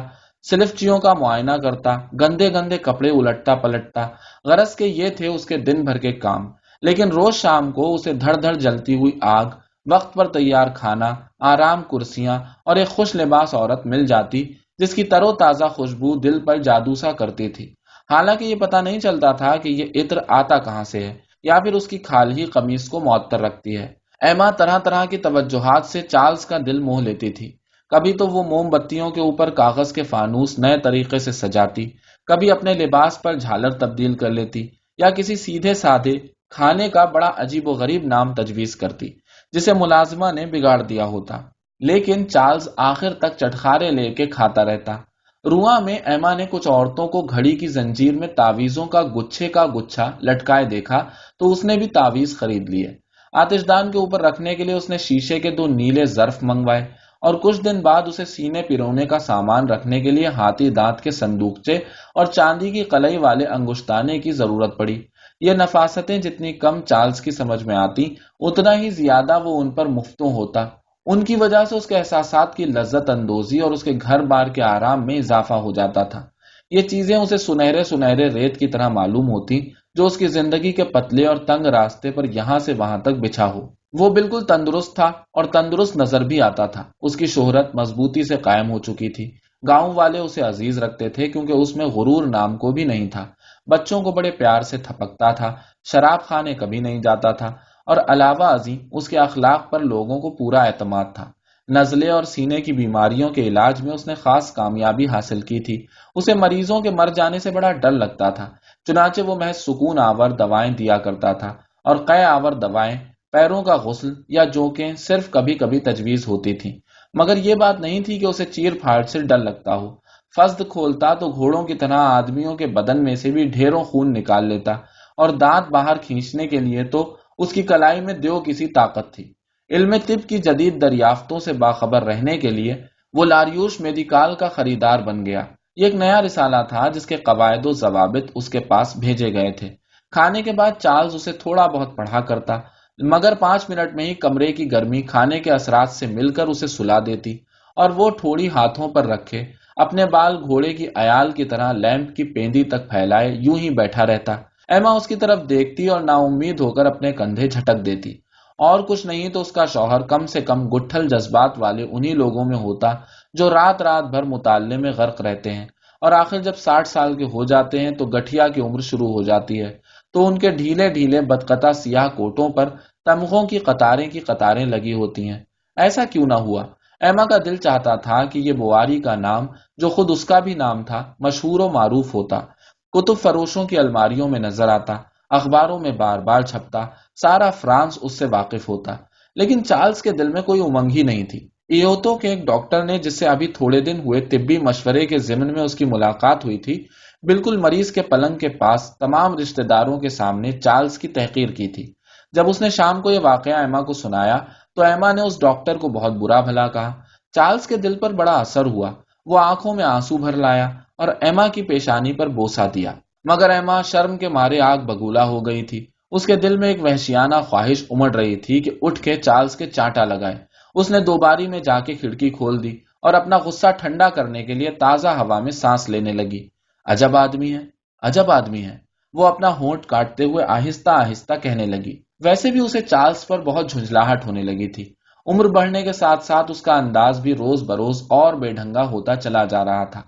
سلفچیوں کا معائنہ کرتا، گندے گندے کپڑے الٹتا پلٹتا۔ غرض کے یہ تھے اس کے دن بھر کے کام، لیکن روز شام کو اسے دھڑ دھڑ جلتی ہوئی آگ، وقت پر تیار کھانا، آرام کرسیاں اور ایک خوش لباس عورت مل جاتی، جس کی ترو تازہ خوشبو دل پر جادو سا کرتی تھی۔ حالانکہ یہ پتا نہیں چلتا تھا کہ یہ عطر آتا کہاں سے ہے۔ یا پھر اس کی کھال ہی قمیص کو معطر رکھتی ہے۔ ایما طرح طرح کی توجہات سے چارلز کا دل موہ لیتی تھی۔ کبھی تو وہ موم بتیوں کے اوپر کاغذ کے فانوس نئے طریقے سے سجاتی، کبھی اپنے لباس پر جھالر تبدیل کر لیتی، یا کسی سیدھے سادھے کھانے کا بڑا عجیب و غریب نام تجویز کرتی، جسے ملازمہ نے بگاڑ دیا ہوتا۔ لیکن چارلز آخر تک چٹخارے لے کے کھاتا رہتا۔ رواں میں ایما نے کچھ عورتوں کو گھڑی کی زنجیر میں تعویزوں کا گچھے کا گچھا لٹکائے دیکھا تو اس نے بھی تعویز خرید لیے۔ آتش دان کے اوپر رکھنے کے لیے اس نے شیشے کے دو نیلے ظرف منگوائے اور کچھ دن بعد اسے سینے پیرونے کا سامان رکھنے کے لیے ہاتھی دانت کے صندوقچے اور چاندی کی قلعی والے انگشتانے کی ضرورت پڑی۔ یہ نفاستیں جتنی کم چارلز کی سمجھ میں آتی، اتنا ہی زیادہ وہ ان پر مفتوں ہوتا۔ ان کی وجہ سے اس کے احساسات کی لذت اندوزی اور اس کے گھر بار کے آرام میں اضافہ ہو جاتا تھا۔ یہ چیزیں اسے سنہرے سنہرے ریت کی طرح معلوم ہوتی جو اس کی زندگی کے پتلے اور تنگ راستے پر یہاں سے وہاں تک بچھا ہو۔ وہ بالکل تندرست تھا اور تندرست نظر بھی آتا تھا۔ اس کی شہرت مضبوطی سے قائم ہو چکی تھی۔ گاؤں والے اسے عزیز رکھتے تھے کیونکہ اس میں غرور نام کو بھی نہیں تھا۔ بچوں کو بڑے پیار سے تھپکتا تھا۔ شراب خانے کبھی نہیں جاتا تھا۔ اور علاوہ ازیں اس کے اخلاق پر لوگوں کو پورا اعتماد تھا۔ نزلے اور سینے کی بیماریوں کے علاج میں اس نے خاص کامیابی حاصل کی تھی۔ اسے مریضوں کے مر جانے سے بڑا ڈر لگتا تھا، چنانچہ وہ محض سکون آور دوائیں دیا کرتا تھا اور قے آور دوائیں، پیروں کا غسل یا جوکیں صرف کبھی کبھی تجویز ہوتی تھی مگر یہ بات نہیں تھی کہ اسے چیر پھاڑ سے ڈر لگتا ہو۔ فسد کھولتا تو گھوڑوں کی طرح آدمیوں کے بدن میں سے بھی ڈھیروں خون نکال لیتا اور دانت باہر کھینچنے کے لیے تو اس کی کلائی میں دیو کسی طاقت تھی۔ علم طب کی جدید دریافتوں سے باخبر رہنے کے لیے وہ لاریوش میڈیکال کا خریدار بن گیا۔ یہ ایک نیا رسالہ تھا جس کے قواعد و ضوابط اس کے پاس بھیجے گئے تھے۔ کھانے کے بعد چارلز اسے تھوڑا بہت پڑھا کرتا، مگر پانچ منٹ میں ہی کمرے کی گرمی کھانے کے اثرات سے مل کر اسے سلا دیتی اور وہ تھوڑی ہاتھوں پر رکھے، اپنے بال گھوڑے کی ایال کی طرح لیمپ کی پیندی تک پھیلائے، یوں ہی بیٹھا رہتا۔ ایما اس کی طرف دیکھتی اور نا امید ہو کر اپنے کندھے جھٹک دیتی۔ اور کچھ نہیں تو اس کا شوہر کم سے کم گٹھل جذبات والے انہی لوگوں میں ہوتا جو رات رات بھر مطالعے میں غرق رہتے ہیں۔ اور آخر جب ساٹھ سال کے ہو جاتے ہیں تو گٹھیا کی عمر شروع ہو جاتی ہے۔ تو ان کے ڈھیلے ڈھیلے بدقطع سیاہ کوٹوں پر تمغوں کی قطاریں کی قطاریں لگی ہوتی ہیں۔ ایسا کیوں نہ ہوا؟ ایما کا دل چاہتا تھا کہ یہ بواری کا نام جو خود اس کا بھی نام تھا مشہور و معروف ہوتا۔ کتب فروشوں کی الماریوں میں نظر آتا، اخباروں میں بار بار چھپتا، سارا فرانس اس سے واقف ہوتا۔ لیکن چارلز کے دل میں کوئی امنگ ہی نہیں تھی۔ ایوتو کے ایک ڈاکٹر نے جس سے ابھی تھوڑے دن ہوئے طبی مشورے کے ضمن میں اس کی ملاقات ہوئی تھی، بالکل مریض کے پلنگ کے پاس تمام رشتہ داروں کے سامنے چارلز کی تحقیر کی تھی۔ جب اس نے شام کو یہ واقعہ ایما کو سنایا، تو ایما نے اس ڈاکٹر کو بہت برا بھلا کہا۔ چارلز کے دل پر بڑا اثر ہوا۔ وہ آنکھوں میں آنسو بھر لایا۔ اور ایما کی پیشانی پر بوسا دیا۔ مگر ایما شرم کے مارے آگ بگولا ہو گئی تھی۔ اس کے دل میں ایک وحشیانہ خواہش امڑ رہی تھی کہ اٹھ کے چارلز کے چانٹا لگائے۔ اس نے دوباری میں جا کے کھڑکی کھول دی اور اپنا غصہ ٹھنڈا کرنے کے لیے تازہ ہوا میں سانس لینے لگی۔ عجب آدمی ہے، عجب آدمی ہے۔ وہ اپنا ہونٹ کاٹتے ہوئے آہستہ آہستہ کہنے لگی۔ ویسے بھی اسے چارلز پر بہت جھنجلاہٹ ہونے لگی تھی۔ عمر بڑھنے کے ساتھ ساتھ اس کا انداز بھی روز بروز اور بے ڈھنگا ہوتا چلا جا رہا تھا۔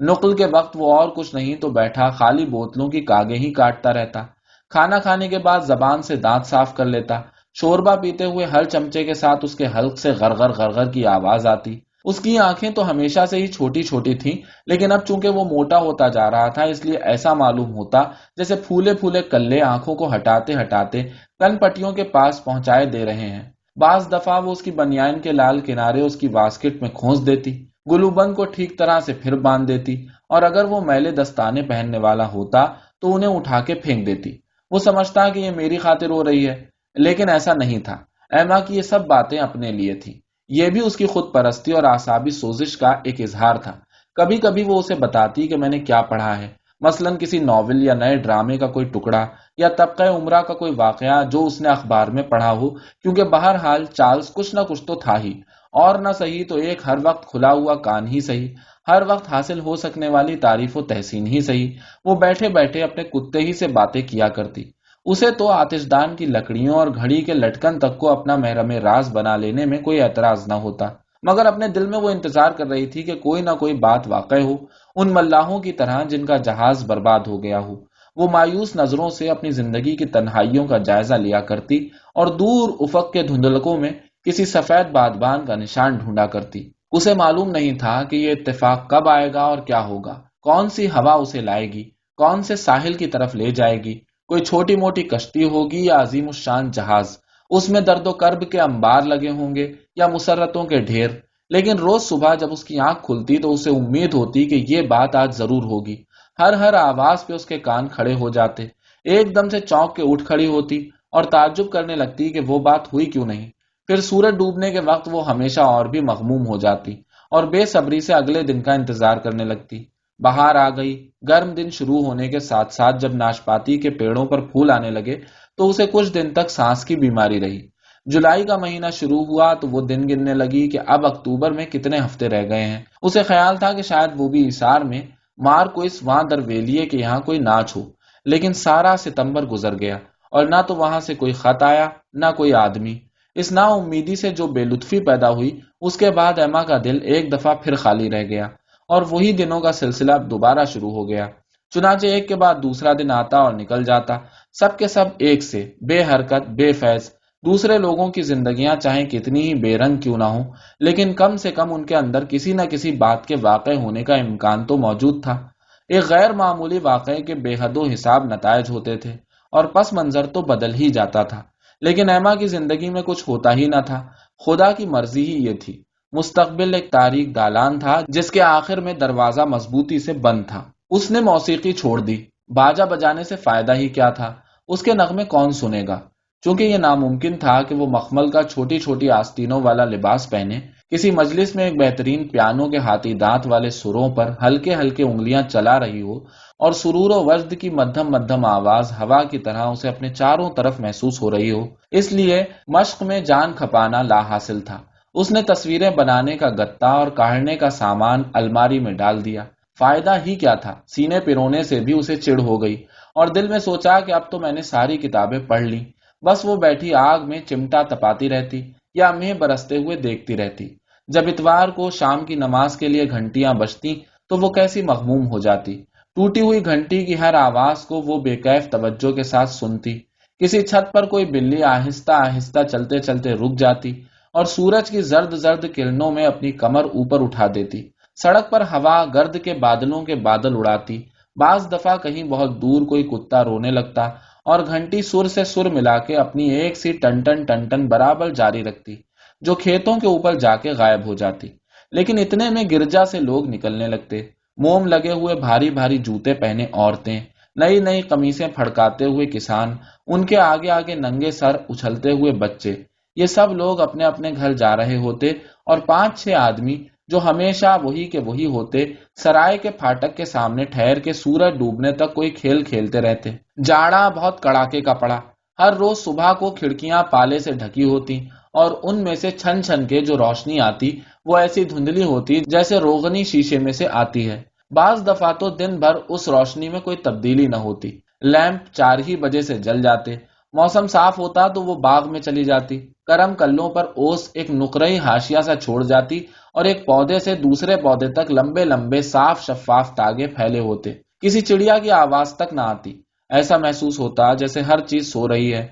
نقل کے وقت وہ اور کچھ نہیں تو بیٹھا خالی بوتلوں کی کاگے ہی کاٹتا رہتا۔ کھانا کھانے کے بعد زبان سے دانت صاف کر لیتا۔ شوربا پیتے ہوئے ہر چمچے کے ساتھ اس کے حلق سے غرغر غرغر کی آواز آتی۔ اس کی آنکھیں تو ہمیشہ سے ہی چھوٹی چھوٹی تھیں، لیکن اب چونکہ وہ موٹا ہوتا جا رہا تھا، اس لیے ایسا معلوم ہوتا جیسے پھولے پھولے کلے آنکھوں کو ہٹاتے ہٹاتے کن پٹیوں کے پاس پہنچائے دے رہے ہیں۔ بعض دفعہ وہ اس کی بنیان کے لال کنارے اس کی واسکٹ میں کھونس دیتی۔ گلو بند کو ٹھیک طرح سے پھر باندھ دیتی اور اگر وہ میلے دستانے پہننے والا ہوتا تو انہیں اٹھا کے پھینک دیتی۔ وہ سمجھتا کہ یہ میری خاطر ہو رہی ہے، لیکن ایسا نہیں تھا۔ ایما کی یہ سب باتیں اپنے لیے تھی یہ بھی اس کی خود پرستی اور آسابی سوزش کا ایک اظہار تھا۔ کبھی کبھی وہ اسے بتاتی کہ میں نے کیا پڑھا ہے۔ مثلا کسی ناول یا نئے ڈرامے کا کوئی ٹکڑا یا طبقہ عمرہ کا کوئی واقعہ جو اس نے اخبار میں پڑھا ہو، کیونکہ بہرحال چارلز کچھ نہ کچھ تو تھا ہی۔ اور نہ صحیح تو ایک ہر وقت کھلا ہوا کان ہی صحیح، ہر وقت حاصل ہو سکنے والی تعریف و تحسین ہی صحیح۔ وہ بیٹھے بیٹھے اپنے کتے ہی سے باتیں کیا کرتی۔ اسے تو آتش دان کی لکڑیوں اور گھڑی کے لٹکن تک کو اپنا محرم راز بنا لینے میں کوئی اعتراض نہ ہوتا۔ مگر اپنے دل میں وہ انتظار کر رہی تھی کہ کوئی نہ کوئی بات واقع ہو، ان ملاحوں کی طرح جن کا جہاز برباد ہو گیا ہو۔ وہ مایوس نظروں سے اپنی زندگی کی تنہائیوں کا جائزہ لیا کرتی اور دور افق کے دھندلکوں میں کسی سفید بادبان کا نشان ڈھونڈا کرتی۔ اسے معلوم نہیں تھا کہ یہ اتفاق کب آئے گا اور کیا ہوگا۔ کون سی ہوا اسے لائے گی؟ کون سے ساحل کی طرف لے جائے گی؟ کوئی چھوٹی موٹی کشتی ہوگی یا عظیم الشان جہاز؟ اس میں درد و کرب کے انبار لگے ہوں گے یا مسرتوں کے ڈھیر؟ لیکن روز صبح جب اس کی آنکھ کھلتی تو اسے امید ہوتی کہ یہ بات آج ضرور ہوگی۔ ہر ہر آواز پہ اس کے کان کھڑے ہو جاتے۔ ایک دم سے چونک کے اٹھ کھڑی ہوتی اور تعجب کرنے لگتی کہ وہ بات ہوئی کیوں نہیں؟ پھر سورج ڈوبنے کے وقت وہ ہمیشہ اور بھی مغموم ہو جاتی اور بے صبری سے اگلے دن کا انتظار کرنے لگتی۔ باہر آ گئی۔ گرم دن شروع ہونے کے ساتھ ساتھ جب ناشپاتی کے پیڑوں پر پھول آنے لگے تو اسے کچھ دن تک سانس کی بیماری رہی۔ جولائی کا مہینہ شروع ہوا تو وہ دن گننے لگی کہ اب اکتوبر میں کتنے ہفتے رہ گئے ہیں۔ اسے خیال تھا کہ شاید وہ بھی اشار میں مار کو اس وہاں در ویلیے کہ یہاں کوئی ناچ ہو۔ لیکن سارا ستمبر گزر گیا اور نہ تو وہاں سے کوئی خط آیا، نہ کوئی آدمی۔ اس نا امیدی سے جو بے لطفی پیدا ہوئی، اس کے بعد ایما کا دل ایک دفعہ پھر خالی رہ گیا اور وہی دنوں کا سلسلہ دوبارہ شروع ہو گیا۔ چنانچہ ایک کے بعد دوسرا دن آتا اور نکل جاتا۔ سب کے سب ایک سے، بے حرکت، بے فیض۔ دوسرے لوگوں کی زندگیاں چاہے کتنی ہی بے رنگ کیوں نہ ہوں، لیکن کم سے کم ان کے اندر کسی نہ کسی بات کے واقع ہونے کا امکان تو موجود تھا۔ ایک غیر معمولی واقعے کے بے حد و حساب نتائج ہوتے تھے اور پس منظر تو بدل ہی جاتا تھا۔ لیکن ایما کی زندگی میں کچھ ہوتا ہی نہ تھا۔ خدا کی مرضی ہی یہ تھی۔ مستقبل ایک تاریخ دالان تھا، جس کے آخر میں دروازہ مضبوطی سے بند تھا۔ اس نے موسیقی چھوڑ دی۔ باجا بجانے سے فائدہ ہی کیا تھا؟ اس کے نغمے کون سنے گا؟ چونکہ یہ ناممکن تھا کہ وہ مخمل کا چھوٹی چھوٹی آستینوں والا لباس پہنے کسی مجلس میں ایک بہترین پیانو کے ہاتھی دانت والے سروں پر ہلکے ہلکے انگلیاں چلا رہی ہو اور سرور و وجد کی مدھم مدھم آواز ہوا کی طرح اسے اپنے چاروں طرف محسوس ہو رہی ہو۔ اس لیے مشق میں جان کھپانا لا حاصل تھا۔ اس نے تصویریں بنانے کا گتا اور کاڑنے کا سامان الماری میں ڈال دیا۔ فائدہ ہی کیا تھا؟ سینے پیرونے سے بھی اسے چڑ ہو گئی اور دل میں سوچا کہ اب تو میں نے ساری کتابیں پڑھ لی بس وہ بیٹھی آگ میں چمٹا تپاتی رہتی۔ یا مہ برستے ہوئے دیکھتی رہتی۔ جب اتوار کو شام کی نماز کے لیے گھنٹیاں بجتی تو وہ کیسی مغموم ہو جاتی۔ ٹوٹی ہوئی گھنٹی کی ہر آواز کو وہ بے قیف توجہ کے ساتھ سنتی۔ کسی چھت پر کوئی بلی آہستہ آہستہ چلتے چلتے رک جاتی اور سورج کی زرد زرد کرنوں میں اپنی کمر اوپر اٹھا دیتی۔ سڑک پر ہوا گرد کے بادلوں کے بادل اڑاتی۔ بعض دفعہ کہیں بہت دور کوئی کتا رونے لگتا۔ اور گھنٹی سر سے سر ملا کے اپنی ایک سی ٹن ٹن ٹن ٹن برابر جاری رکھتی، جو کھیتوں کے اوپر جا کے غائب ہو جاتی۔ لیکن اتنے میں گرجا سے لوگ نکلنے لگتے۔ موم لگے ہوئے بھاری بھاری جوتے پہنے عورتیں، نئی نئی قمیصیں پھڑکاتے ہوئے کسان، ان کے آگے آگے ننگے سر اچھلتے ہوئے بچے۔ یہ سب لوگ اپنے اپنے گھر جا رہے ہوتے اور پانچ چھ آدمی جو ہمیشہ وہی کے وہی ہوتے، سرائے کے پھاٹک کے سامنے ٹھہر کے سورج ڈوبنے تک کوئی کھیل کھیلتے رہتے۔ جاڑا بہت کڑاکے کا پڑا۔ ہر روز صبح کو کھڑکیاں پالے سے ڈھکی ہوتی، اور ان میں سے چھن چھن کے جو روشنی آتی، وہ ایسی دھندلی ہوتی جیسے روغنی شیشے میں سے آتی ہے۔ بعض دفعہ تو دن بھر اس روشنی میں کوئی تبدیلی نہ ہوتی۔ لیمپ چار ہی بجے سے جل جاتے۔ موسم صاف ہوتا تو وہ باغ میں چلی جاتی۔ کرم کلوں پر اوس ایک نکرئی ہاشیا سا چھوڑ جاتی اور ایک پودے سے دوسرے پودے تک لمبے لمبے صاف شفاف تاگے پھیلے ہوتے۔ کسی چڑیا کی آواز تک نہ آتی۔ ایسا محسوس ہوتا جیسے ہر چیز سو رہی ہے۔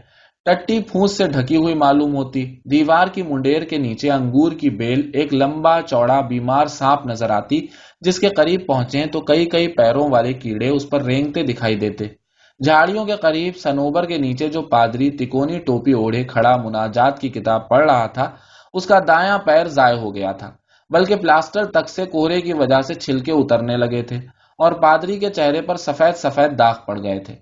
ٹٹی پھوس سے ڈھکی ہوئی معلوم ہوتی۔ دیوار کی منڈیر کے نیچے انگور کی بیل ایک لمبا چوڑا بیمار سانپ نظر آتی جس کے قریب پہنچے تو کئی کئی پیروں والے کیڑے اس پر رینگتے دکھائی دیتے۔ جھاڑیوں کے قریب سنوبر کے نیچے جو پادری تکونی ٹوپی اوڑھے کھڑا مناجات کی کتاب پڑھ رہا تھا، اس کا دایاں پیر ضائع ہو گیا تھا، بلکہ پلاسٹر تک سے کوہرے کی وجہ سے چھلکے اترنے لگے تھے اور پادری کے چہرے پر سفید سفید داغ پڑ گئے تھے۔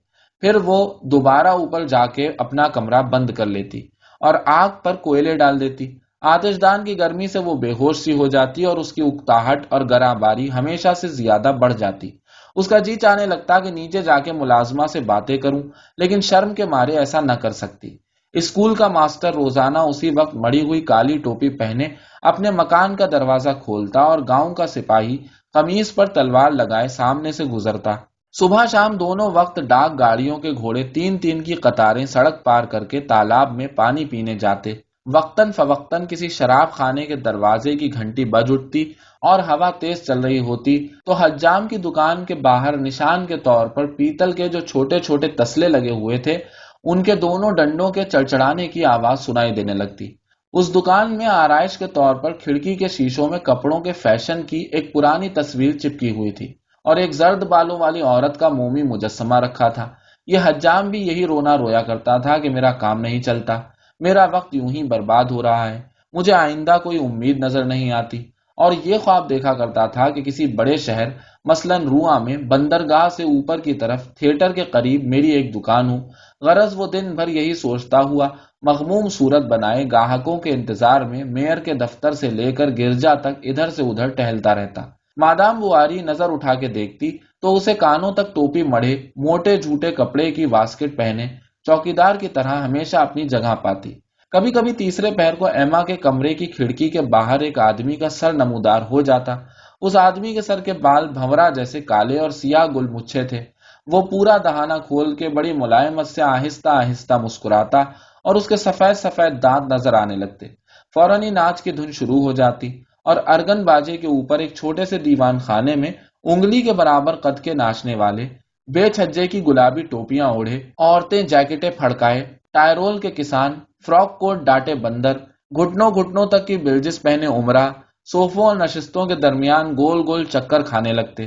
پھر وہ دوبارہ اوپر جا کے اپنا کمرہ بند کر لیتی اور آگ پر کوئلے ڈال دیتی۔ آتش دان کی گرمی سے وہ بے ہوش سی ہو جاتی اور اس کی اکتاہٹ اور گرا باری ہمیشہ سے زیادہ بڑھ جاتی۔ اس کا جی چاہنے لگتا کہ نیچے جا کے ملازمہ سے باتیں کروں، لیکن شرم کے مارے ایسا نہ کر سکتی۔ اسکول کا ماسٹر روزانہ اسی وقت مڑی ہوئی کالی ٹوپی پہنے اپنے مکان کا دروازہ کھولتا اور گاؤں کا سپاہی قمیض پر تلوار لگائے سامنے سے گزرتا۔ صبح شام دونوں وقت ڈاک گاڑیوں کے گھوڑے تین تین کی قطاریں سڑک پار کر کے تالاب میں پانی پینے جاتے۔ وقتاً فوقتاً کسی شراب خانے کے دروازے کی گھنٹی بج اٹھتی اور ہوا تیز چل رہی ہوتی، تو حجام کی دکان کے باہر نشان کے طور پر پیتل کے جو چھوٹے چھوٹے تسلے لگے ہوئے تھے، ان کے دونوں ڈنڈوں کے چڑچڑانے کی آواز سنائی دینے لگتی۔ اس دکان میں آرائش کے طور پر کھڑکی کے شیشوں میں کپڑوں کے فیشن کی ایک پرانی تصویر چپکی ہوئی تھی اور ایک زرد بالوں والی عورت کا مومی مجسمہ رکھا تھا۔ یہ حجام بھی یہی رونا رویا کرتا تھا کہ میرا کام نہیں چلتا، میرا وقت یوں ہی برباد ہو رہا ہے، مجھے آئندہ کوئی امید نظر نہیں آتی۔ اور یہ خواب دیکھا کرتا تھا کہ کسی بڑے شہر، مثلا رواں میں، بندرگاہ سے اوپر کی طرف، تھیٹر کے قریب میری ایک دکان ہو۔ غرض وہ دن بھر یہی سوچتا ہوا، مغموم صورت بنائے، گاہکوں کے انتظار میں میئر کے دفتر سے لے کر گرجا تک ادھر سے ادھر ٹہلتا رہتا۔ مادام بواری نظر اٹھا کے دیکھتی تو اسے کانوں تک ٹوپی مڑے، موٹے جھوٹے کپڑے کی واسکٹ پہنے، چوکیدار کی طرح ہمیشہ اپنی جگہ پاتی۔ کبھی کبھی تیسرے پہر کو ایما کے کمرے کی کھڑکی کے باہر ایک آدمی کا سر نمودار ہو جاتا۔ اس آدمی کے سر کے بال بھمرا جیسے کالے اور سیاہ گل مچھے تھے۔ وہ پورا دہانا کھول کے بڑی ملائمت سے آہستہ آہستہ مسکراتا اور اس کے سفید سفید دانت نظر آنے لگتے۔ فوراً ناچ کی دھن شروع ہو جاتی اور ارگن باجے کے اوپر ایک چھوٹے سے دیوان خانے میں انگلی کے برابر قد کے ناچنے والے بے چھجے کی گلابی ٹوپیاں اوڑھے، عورتیں جیکٹیں پھڑکائے، ٹائرول کے کسان فراک کوٹ ڈاٹے بندر، گھٹنوں گھٹنوں تک کی بلجس پہنے عمرہ، صوفوں اور نشستوں کے درمیان گول گول چکر کھانے لگتے۔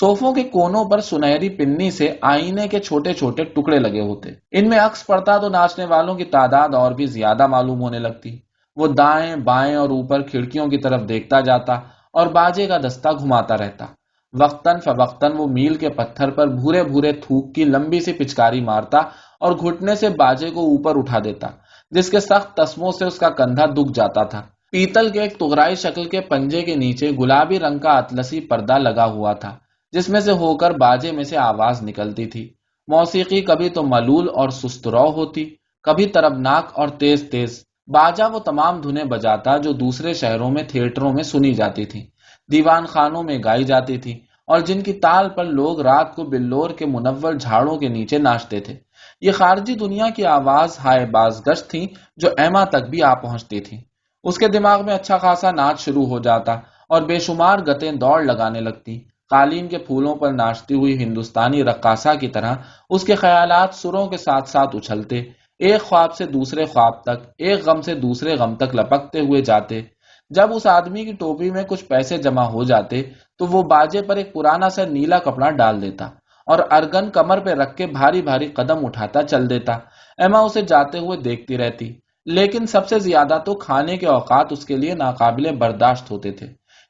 صوفوں کے کونوں پر سنہری پنی سے آئینے کے چھوٹے چھوٹے ٹکڑے لگے ہوتے۔ ان میں عکس پڑتا تو ناچنے والوں کی تعداد اور بھی زیادہ معلوم ہونے لگتی۔ وہ دائیں، بائیں اور اوپر کھڑکیوں کی طرف دیکھتا جاتا اور باجے کا دستہ گھماتا رہتا۔ وقتاً فوقتاً وہ میل کے پتھر پر بھورے بھورے تھوک کی لمبی سی پچکاری مارتا اور گھٹنے سے باجے کو اوپر اٹھا دیتا۔ جس کے سخت تسموں سے اس کا کندھا دکھ جاتا تھا۔ پیتل کے ایک تغرائی شکل کے پنجے کے نیچے گلابی رنگ کا اطلسی پردہ لگا ہوا تھا، جس میں سے ہو کر باجے میں سے آواز نکلتی تھی۔ موسیقی کبھی تو ملول اور سسترو ہوتی، کبھی تربناک اور تیز تیز۔ باجا وہ تمام دھنے بجاتا جو دوسرے شہروں میں تھیٹروں میں سنی جاتی تھی۔ دیوان خانوں میں گائی جاتی تھی اور جن کی تال پر لوگ رات کو بلور کے منور جھاڑوں کے نیچے ناچتے تھے۔ یہ خارجی دنیا کی آواز ہائے باز گشت تھی جو ایما تک بھی آ پہنچتی تھی۔ اس کے دماغ میں اچھا خاصا ناچ شروع ہو جاتا اور بے شمار گتیں دوڑ لگانے لگتی۔ قالین کے پھولوں پر ناچتی ہوئی ہندوستانی رقاصہ کی طرح اس کے خیالات سروں کے ساتھ ساتھ اچھلتے، ایک خواب سے دوسرے خواب تک، ایک غم سے دوسرے غم تک لپکتے ہوئے جاتے۔ جب اس آدمی کی ٹوپی میں کچھ پیسے جمع ہو جاتے تو وہ باجے پر ایک پرانا سا نیلا کپڑا ڈال دیتا۔ اور ارگن کمر پہ رکھ کے بھاری بھاری قدم اٹھاتا، چل دیتا۔ ایما اسے جاتے ہوئے دیکھتی رہتی۔ لیکن سب سے زیادہ تو کھانے کے اوقات اس کے لیے ناقابل برداشت ہوتے تھے۔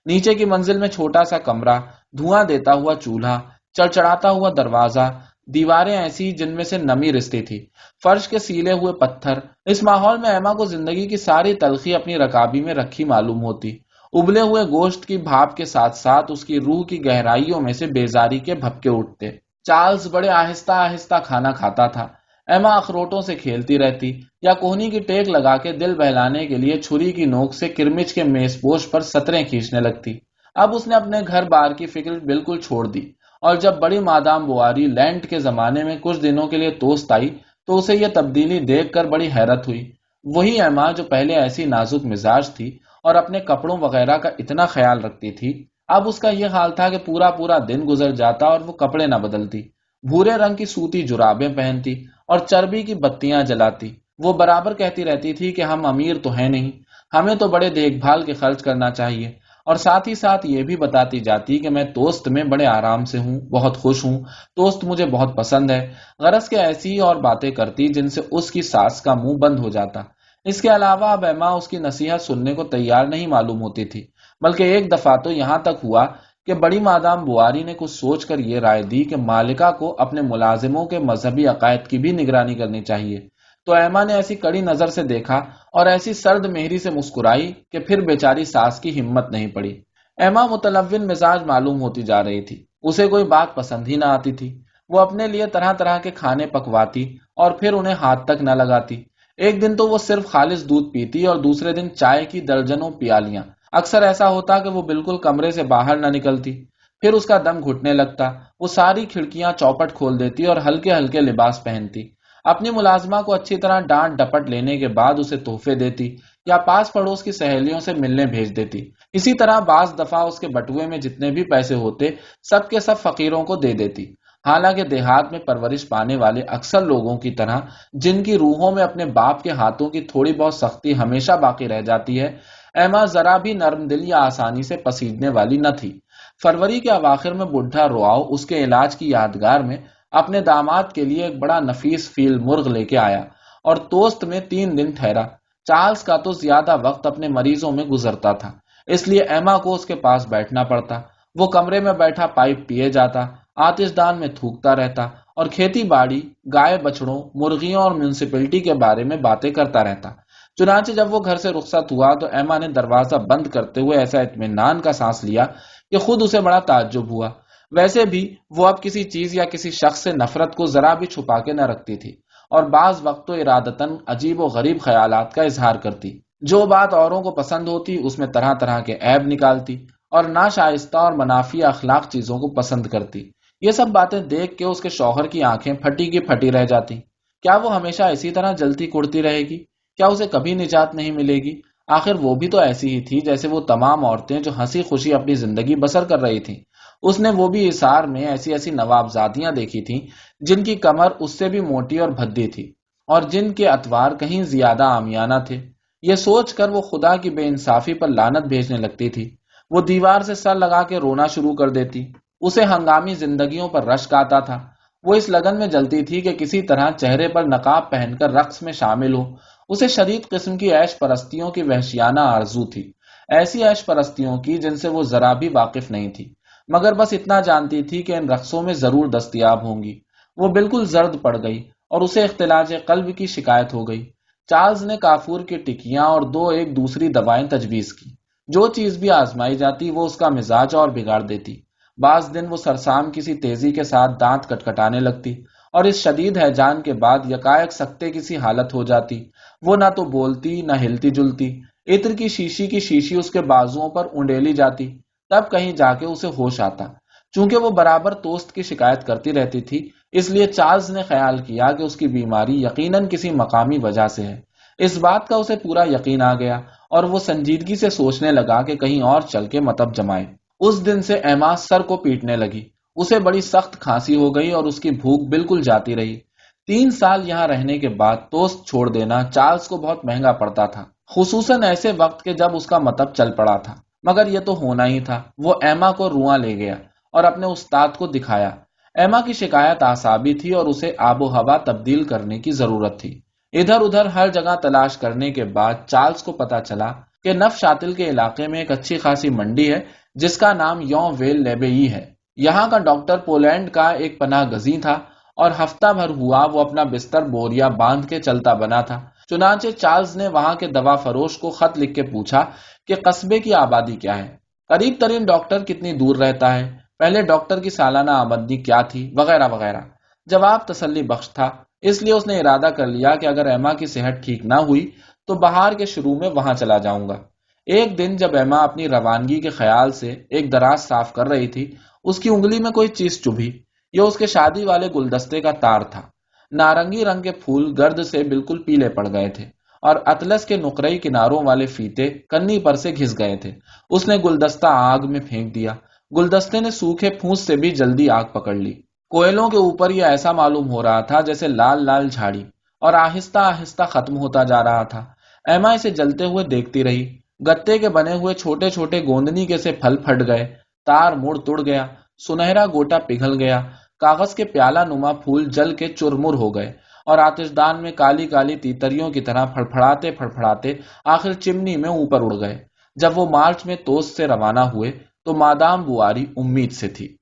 نیچے کی منزل میں چھوٹا سا کمرہ، دھواں دیتا ہوا چولہا، چڑچڑاتا ہوا دروازہ، دیواریں ایسی جن میں سے نمی رستی تھی۔ فرش کے سیلے ہوئے پتھر۔ اس ماحول میں ایما کو زندگی کی ساری تلخی اپنی رکابی میں رکھی معلوم ہوتی۔ ابلے ہوئے گوشت کی بھاپ کے ساتھ ساتھ اس کی روح کی گہرائیوں میں سے بیزاری کے بھپکے اٹھتے۔ چارلز بڑے آہستہ آہستہ کھانا کھاتا تھا۔ ایما اخروٹوں سے کھیلتی رہتی یا کوہنی کی ٹیک لگا کے دل بہلانے کے لیے چھری کی نوک سے کرمچ کے میز پوش پر ستریں کھینچنے لگتی۔ اب اس نے اپنے گھر بار کی فکر بالکل چھوڑ دی۔ اور جب بڑی مادام بواری لینڈ کے زمانے میں کچھ دنوں کے لیے توست آئی تو اسے یہ تبدیلی دیکھ کر بڑی حیرت ہوئی۔ وہی ایما جو پہلے ایسی نازک مزاج تھی اور اپنے کپڑوں وغیرہ کا اتنا خیال رکھتی تھی۔ اب اس کا یہ حال تھا کہ پورا پورا دن گزر جاتا اور وہ کپڑے نہ بدلتی۔ بھورے رنگ کی سوتی جرابیں پہنتی اور چربی کی بتیاں جلاتی۔ وہ برابر کہتی رہتی تھی کہ ہم امیر تو ہیں نہیں، ہمیں تو بڑے دیکھ بھال کے خرچ کرنا چاہیے۔ اور ساتھ ہی ساتھ یہ بھی بتاتی جاتی کہ میں توست میں بڑے آرام سے ہوں، بہت خوش ہوں۔ توست مجھے بہت پسند ہے۔ غرض کے ایسی اور باتیں کرتی جن سے اس کی ساس کا منہ بند ہو جاتا۔ اس کے علاوہ اب ایما اس کی نصیحت سننے کو تیار نہیں معلوم ہوتی تھی۔ بلکہ ایک دفعہ تو یہاں تک ہوا کہ بڑی مادام بواری نے کچھ سوچ کر یہ رائے دی کہ مالکہ کو اپنے ملازموں کے مذہبی عقائد کی بھی نگرانی کرنی چاہیے۔ تو ایما نے ایسی کڑی نظر سے دیکھا اور ایسی سرد مہری سے مسکرائی کہ پھر بیچاری ساس کی ہمت نہیں پڑی۔ ایما متلون مزاج معلوم ہوتی جا رہی تھی۔ اسے کوئی بات پسند ہی نہ آتی تھی۔ وہ اپنے لیے طرح طرح کے کھانے پکواتی اور پھر انہیں ہاتھ تک نہ لگاتی۔ ایک دن تو وہ صرف خالص دودھ پیتی اور دوسرے دن چائے کی درجنوں پیالیاں۔ اکثر ایسا ہوتا کہ وہ بالکل کمرے سے باہر نہ نکلتی۔ پھر اس کا دم گھٹنے لگتا۔ وہ ساری کھڑکیاں چوپٹ کھول دیتی اور ہلکے ہلکے لباس پہنتی۔ اپنی ملازمہ کو اچھی طرح ڈانٹ ڈپٹ لینے کے بعد اسے تحفے دیتی یا پاس پڑوس کی سہیلیوں سے ملنے بھیج دیتی۔ اسی طرح بعض دفعہ اس کے بٹوے میں جتنے بھی پیسے ہوتے، سب کے سب فقیروں کو دے دیتی۔ حالانکہ دیہات میں پرورش پانے والے اکثر لوگوں کی طرح جن کی روحوں میں اپنے باپ کے ہاتھوں کی تھوڑی بہت سختی ہمیشہ باقی رہ جاتی ہے ایما ذرا بھی نرم دل یا آسانی سے پسیجنے والی نہ تھی۔ فروری کے اواخر میں بڈھا رواؤ اس کے علاج کی یادگار میں اپنے داماد کے لیے ایک بڑا نفیس فیل مرغ لے کے آیا اور توست میں تین دن ٹھہرا۔ چارلز کا تو زیادہ وقت اپنے مریضوں میں گزرتا تھا، اس لیے ایما کو اس کے پاس بیٹھنا پڑتا۔ وہ کمرے میں بیٹھا پائپ پیے جاتا، آتش دان میں تھوکتا رہتا اور کھیتی باڑی، گائے بچڑوں مرغیوں اور میونسپلٹی کے بارے میں باتیں کرتا رہتا۔ چنانچہ جب وہ گھر سے رخصت ہوا تو ایما نے دروازہ بند کرتے ہوئے ایسا اطمینان کا سانس لیا کہ خود اسے بڑا تعجب ہوا۔ ویسے بھی وہ اب کسی چیز یا کسی شخص سے نفرت کو ذرا بھی چھپا کے نہ رکھتی تھی اور بعض وقت تو ارادتاً عجیب و غریب خیالات کا اظہار کرتی۔ جو بات اوروں کو پسند ہوتی، اس میں طرح طرح کے عیب نکالتی اور نا شائستہ اور منافی اخلاق چیزوں کو پسند کرتی۔ یہ سب باتیں دیکھ کے اس کے شوہر کی آنکھیں پھٹی کی پھٹی رہ جاتی۔ کیا وہ ہمیشہ اسی طرح جلتی کڑتی رہے گی؟ کیا اسے کبھی نجات نہیں ملے گی؟ آخر وہ بھی تو ایسی ہی تھی جیسے وہ تمام عورتیں جو ہنسی خوشی اپنی زندگی بسر کر رہی تھیں۔ اس نے وہ بھی اثار میں ایسی ایسی نوابزادیاں دیکھی تھیں جن کی کمر اس سے بھی موٹی اور بھدی تھی اور جن کے اتوار کہیں زیادہ آمیانہ تھے۔ یہ سوچ کر وہ خدا کی بے انصافی پر لانت بھیجنے لگتی تھی۔ وہ دیوار سے سر لگا کے رونا شروع کر دیتی۔ اسے ہنگامی زندگیوں پر رشک آتا تھا۔ وہ اس لگن میں جلتی تھی کہ کسی طرح چہرے پر نقاب پہن کر رقص میں شامل ہو۔ اسے شدید قسم کی عیش پرستیوں کی وحشیانہ آرزو تھی۔ ایسی عیش پرستیوں کی جن سے وہ ذرا بھی واقف نہیں تھی۔ مگر بس اتنا جانتی تھی کہ ان رقصوں میں ضرور دستیاب ہوں گی۔ وہ بالکل زرد پڑ گئی اور اسے اختلاج قلب کی شکایت ہو گئی۔ چارلز نے کافور کی ٹکیاں اور دو ایک دوسری دوائیں تجویز کی۔ جو چیز بھی آزمائی جاتی وہ اس کا مزاج اور بگاڑ دیتی۔ بعض دن وہ سرسام کسی تیزی کے ساتھ دانت کٹکھٹانے لگتی۔ اور اس شدید حیجان کے بعد یکائک سکتے کسی حالت ہو جاتی۔ وہ نہ تو بولتی، نہ ہلتی جلتی۔ عطر کی شیشی کی شیشی اس کے بازوؤں پر انڈیلی جاتی۔ تب کہیں جا کے اسے ہوش آتا۔ چونکہ وہ برابر توست کی شکایت کرتی رہتی تھی، اس لیے چارلز نے خیال کیا کہ اس کی بیماری یقیناً کسی مقامی وجہ سے ہے۔ اس بات کا اسے پورا یقین آ گیا اور وہ سنجیدگی سے سوچنے لگا کہ کہیں اور چل کے متب جمائے۔ اس دن سے ایما سر کو پیٹنے لگی۔ اسے بڑی سخت کھانسی ہو گئی اور اس کی بھوک بالکل جاتی رہی۔ تین سال یہاں رہنے کے بعد توست چھوڑ دینا چارلز کو بہت مہنگا پڑتا تھا، خصوصاً ایسے وقت کے جب اس کا متب چل پڑا تھا۔ مگر یہ تو ہونا ہی تھا۔ وہ ایما کو رواں لے گیا اور اپنے استاد کو دکھایا۔ ایما کی شکایت آسابی تھی اور اسے آب و ہوا تبدیل کرنے کی ضرورت تھی۔ ادھر ادھر ہر جگہ تلاش کرنے کے بعد چارلز کو پتا چلا کہ نف شاتل کے علاقے میں ایک اچھی خاصی منڈی ہے، جس کا نام یوں ویل لیبئی ہے۔ یہاں کا ڈاکٹر پولینڈ کا ایک پناہ گزی تھا اور ہفتہ بھر ہوا وہ اپنا بستر بوریا باندھ کے چلتا بنا تھا۔ چنانچہ چارلز نے وہاں کے دوا فروش کو خط لکھ کے پوچھا کہ قصبے کی آبادی کیا ہے۔ قریب ترین ڈاکٹر کتنی دور رہتا ہے؟ پہلے ڈاکٹر کی سالانہ آمدنی کیا تھی؟ وغیرہ وغیرہ۔ جواب تسلی بخش تھا۔ اس لیے اس نے ارادہ کر لیا کہ اگر ایما کی صحت ٹھیک نہ ہوئی تو بہار کے شروع میں وہاں چلا جاؤں گا۔ ایک دن جب ایما اپنی روانگی کے خیال سے ایک دراز صاف کر رہی تھی، اس کی انگلی میں کوئی چیز چبھی یہ اس کے شادی والے گلدستے کا تار تھا۔ نارنگی رنگ کے پھول گرد سے بالکل پیلے پڑ گئے تھے اور اطلس کے نقرئی کناروں والے فیتے کنی پر سے گھس گئے تھے۔ اس نے گلدستہ آگ میں پھینک دیا۔ گلدستے نے سوکھے پھونس سے بھی جلدی آگ پکڑ لی۔ کوئلوں کے اوپر یہ ایسا معلوم ہو رہا تھا جیسے لال لال جھاڑی، اور آہستہ آہستہ ختم ہوتا جا رہا تھا۔ ایما اسے جلتے ہوئے دیکھتی رہی۔ گتے کے بنے ہوئے چھوٹے چھوٹے گوندنی کے سے پھل پھٹ گئے، تار مڑ تڑ گیا، سنہرا گوٹا پگھل گیا، کاغذ کے پیالہ نما پھول جل کے چرمر ہو گئے اور آتش دان میں کالی کالی تیتریوں کی طرح پھڑپڑاتے پھڑپڑاتے آخر چمنی میں اوپر اڑ گئے۔ جب وہ مارچ میں توس سے روانہ ہوئے تو مادام بواری امید سے تھی۔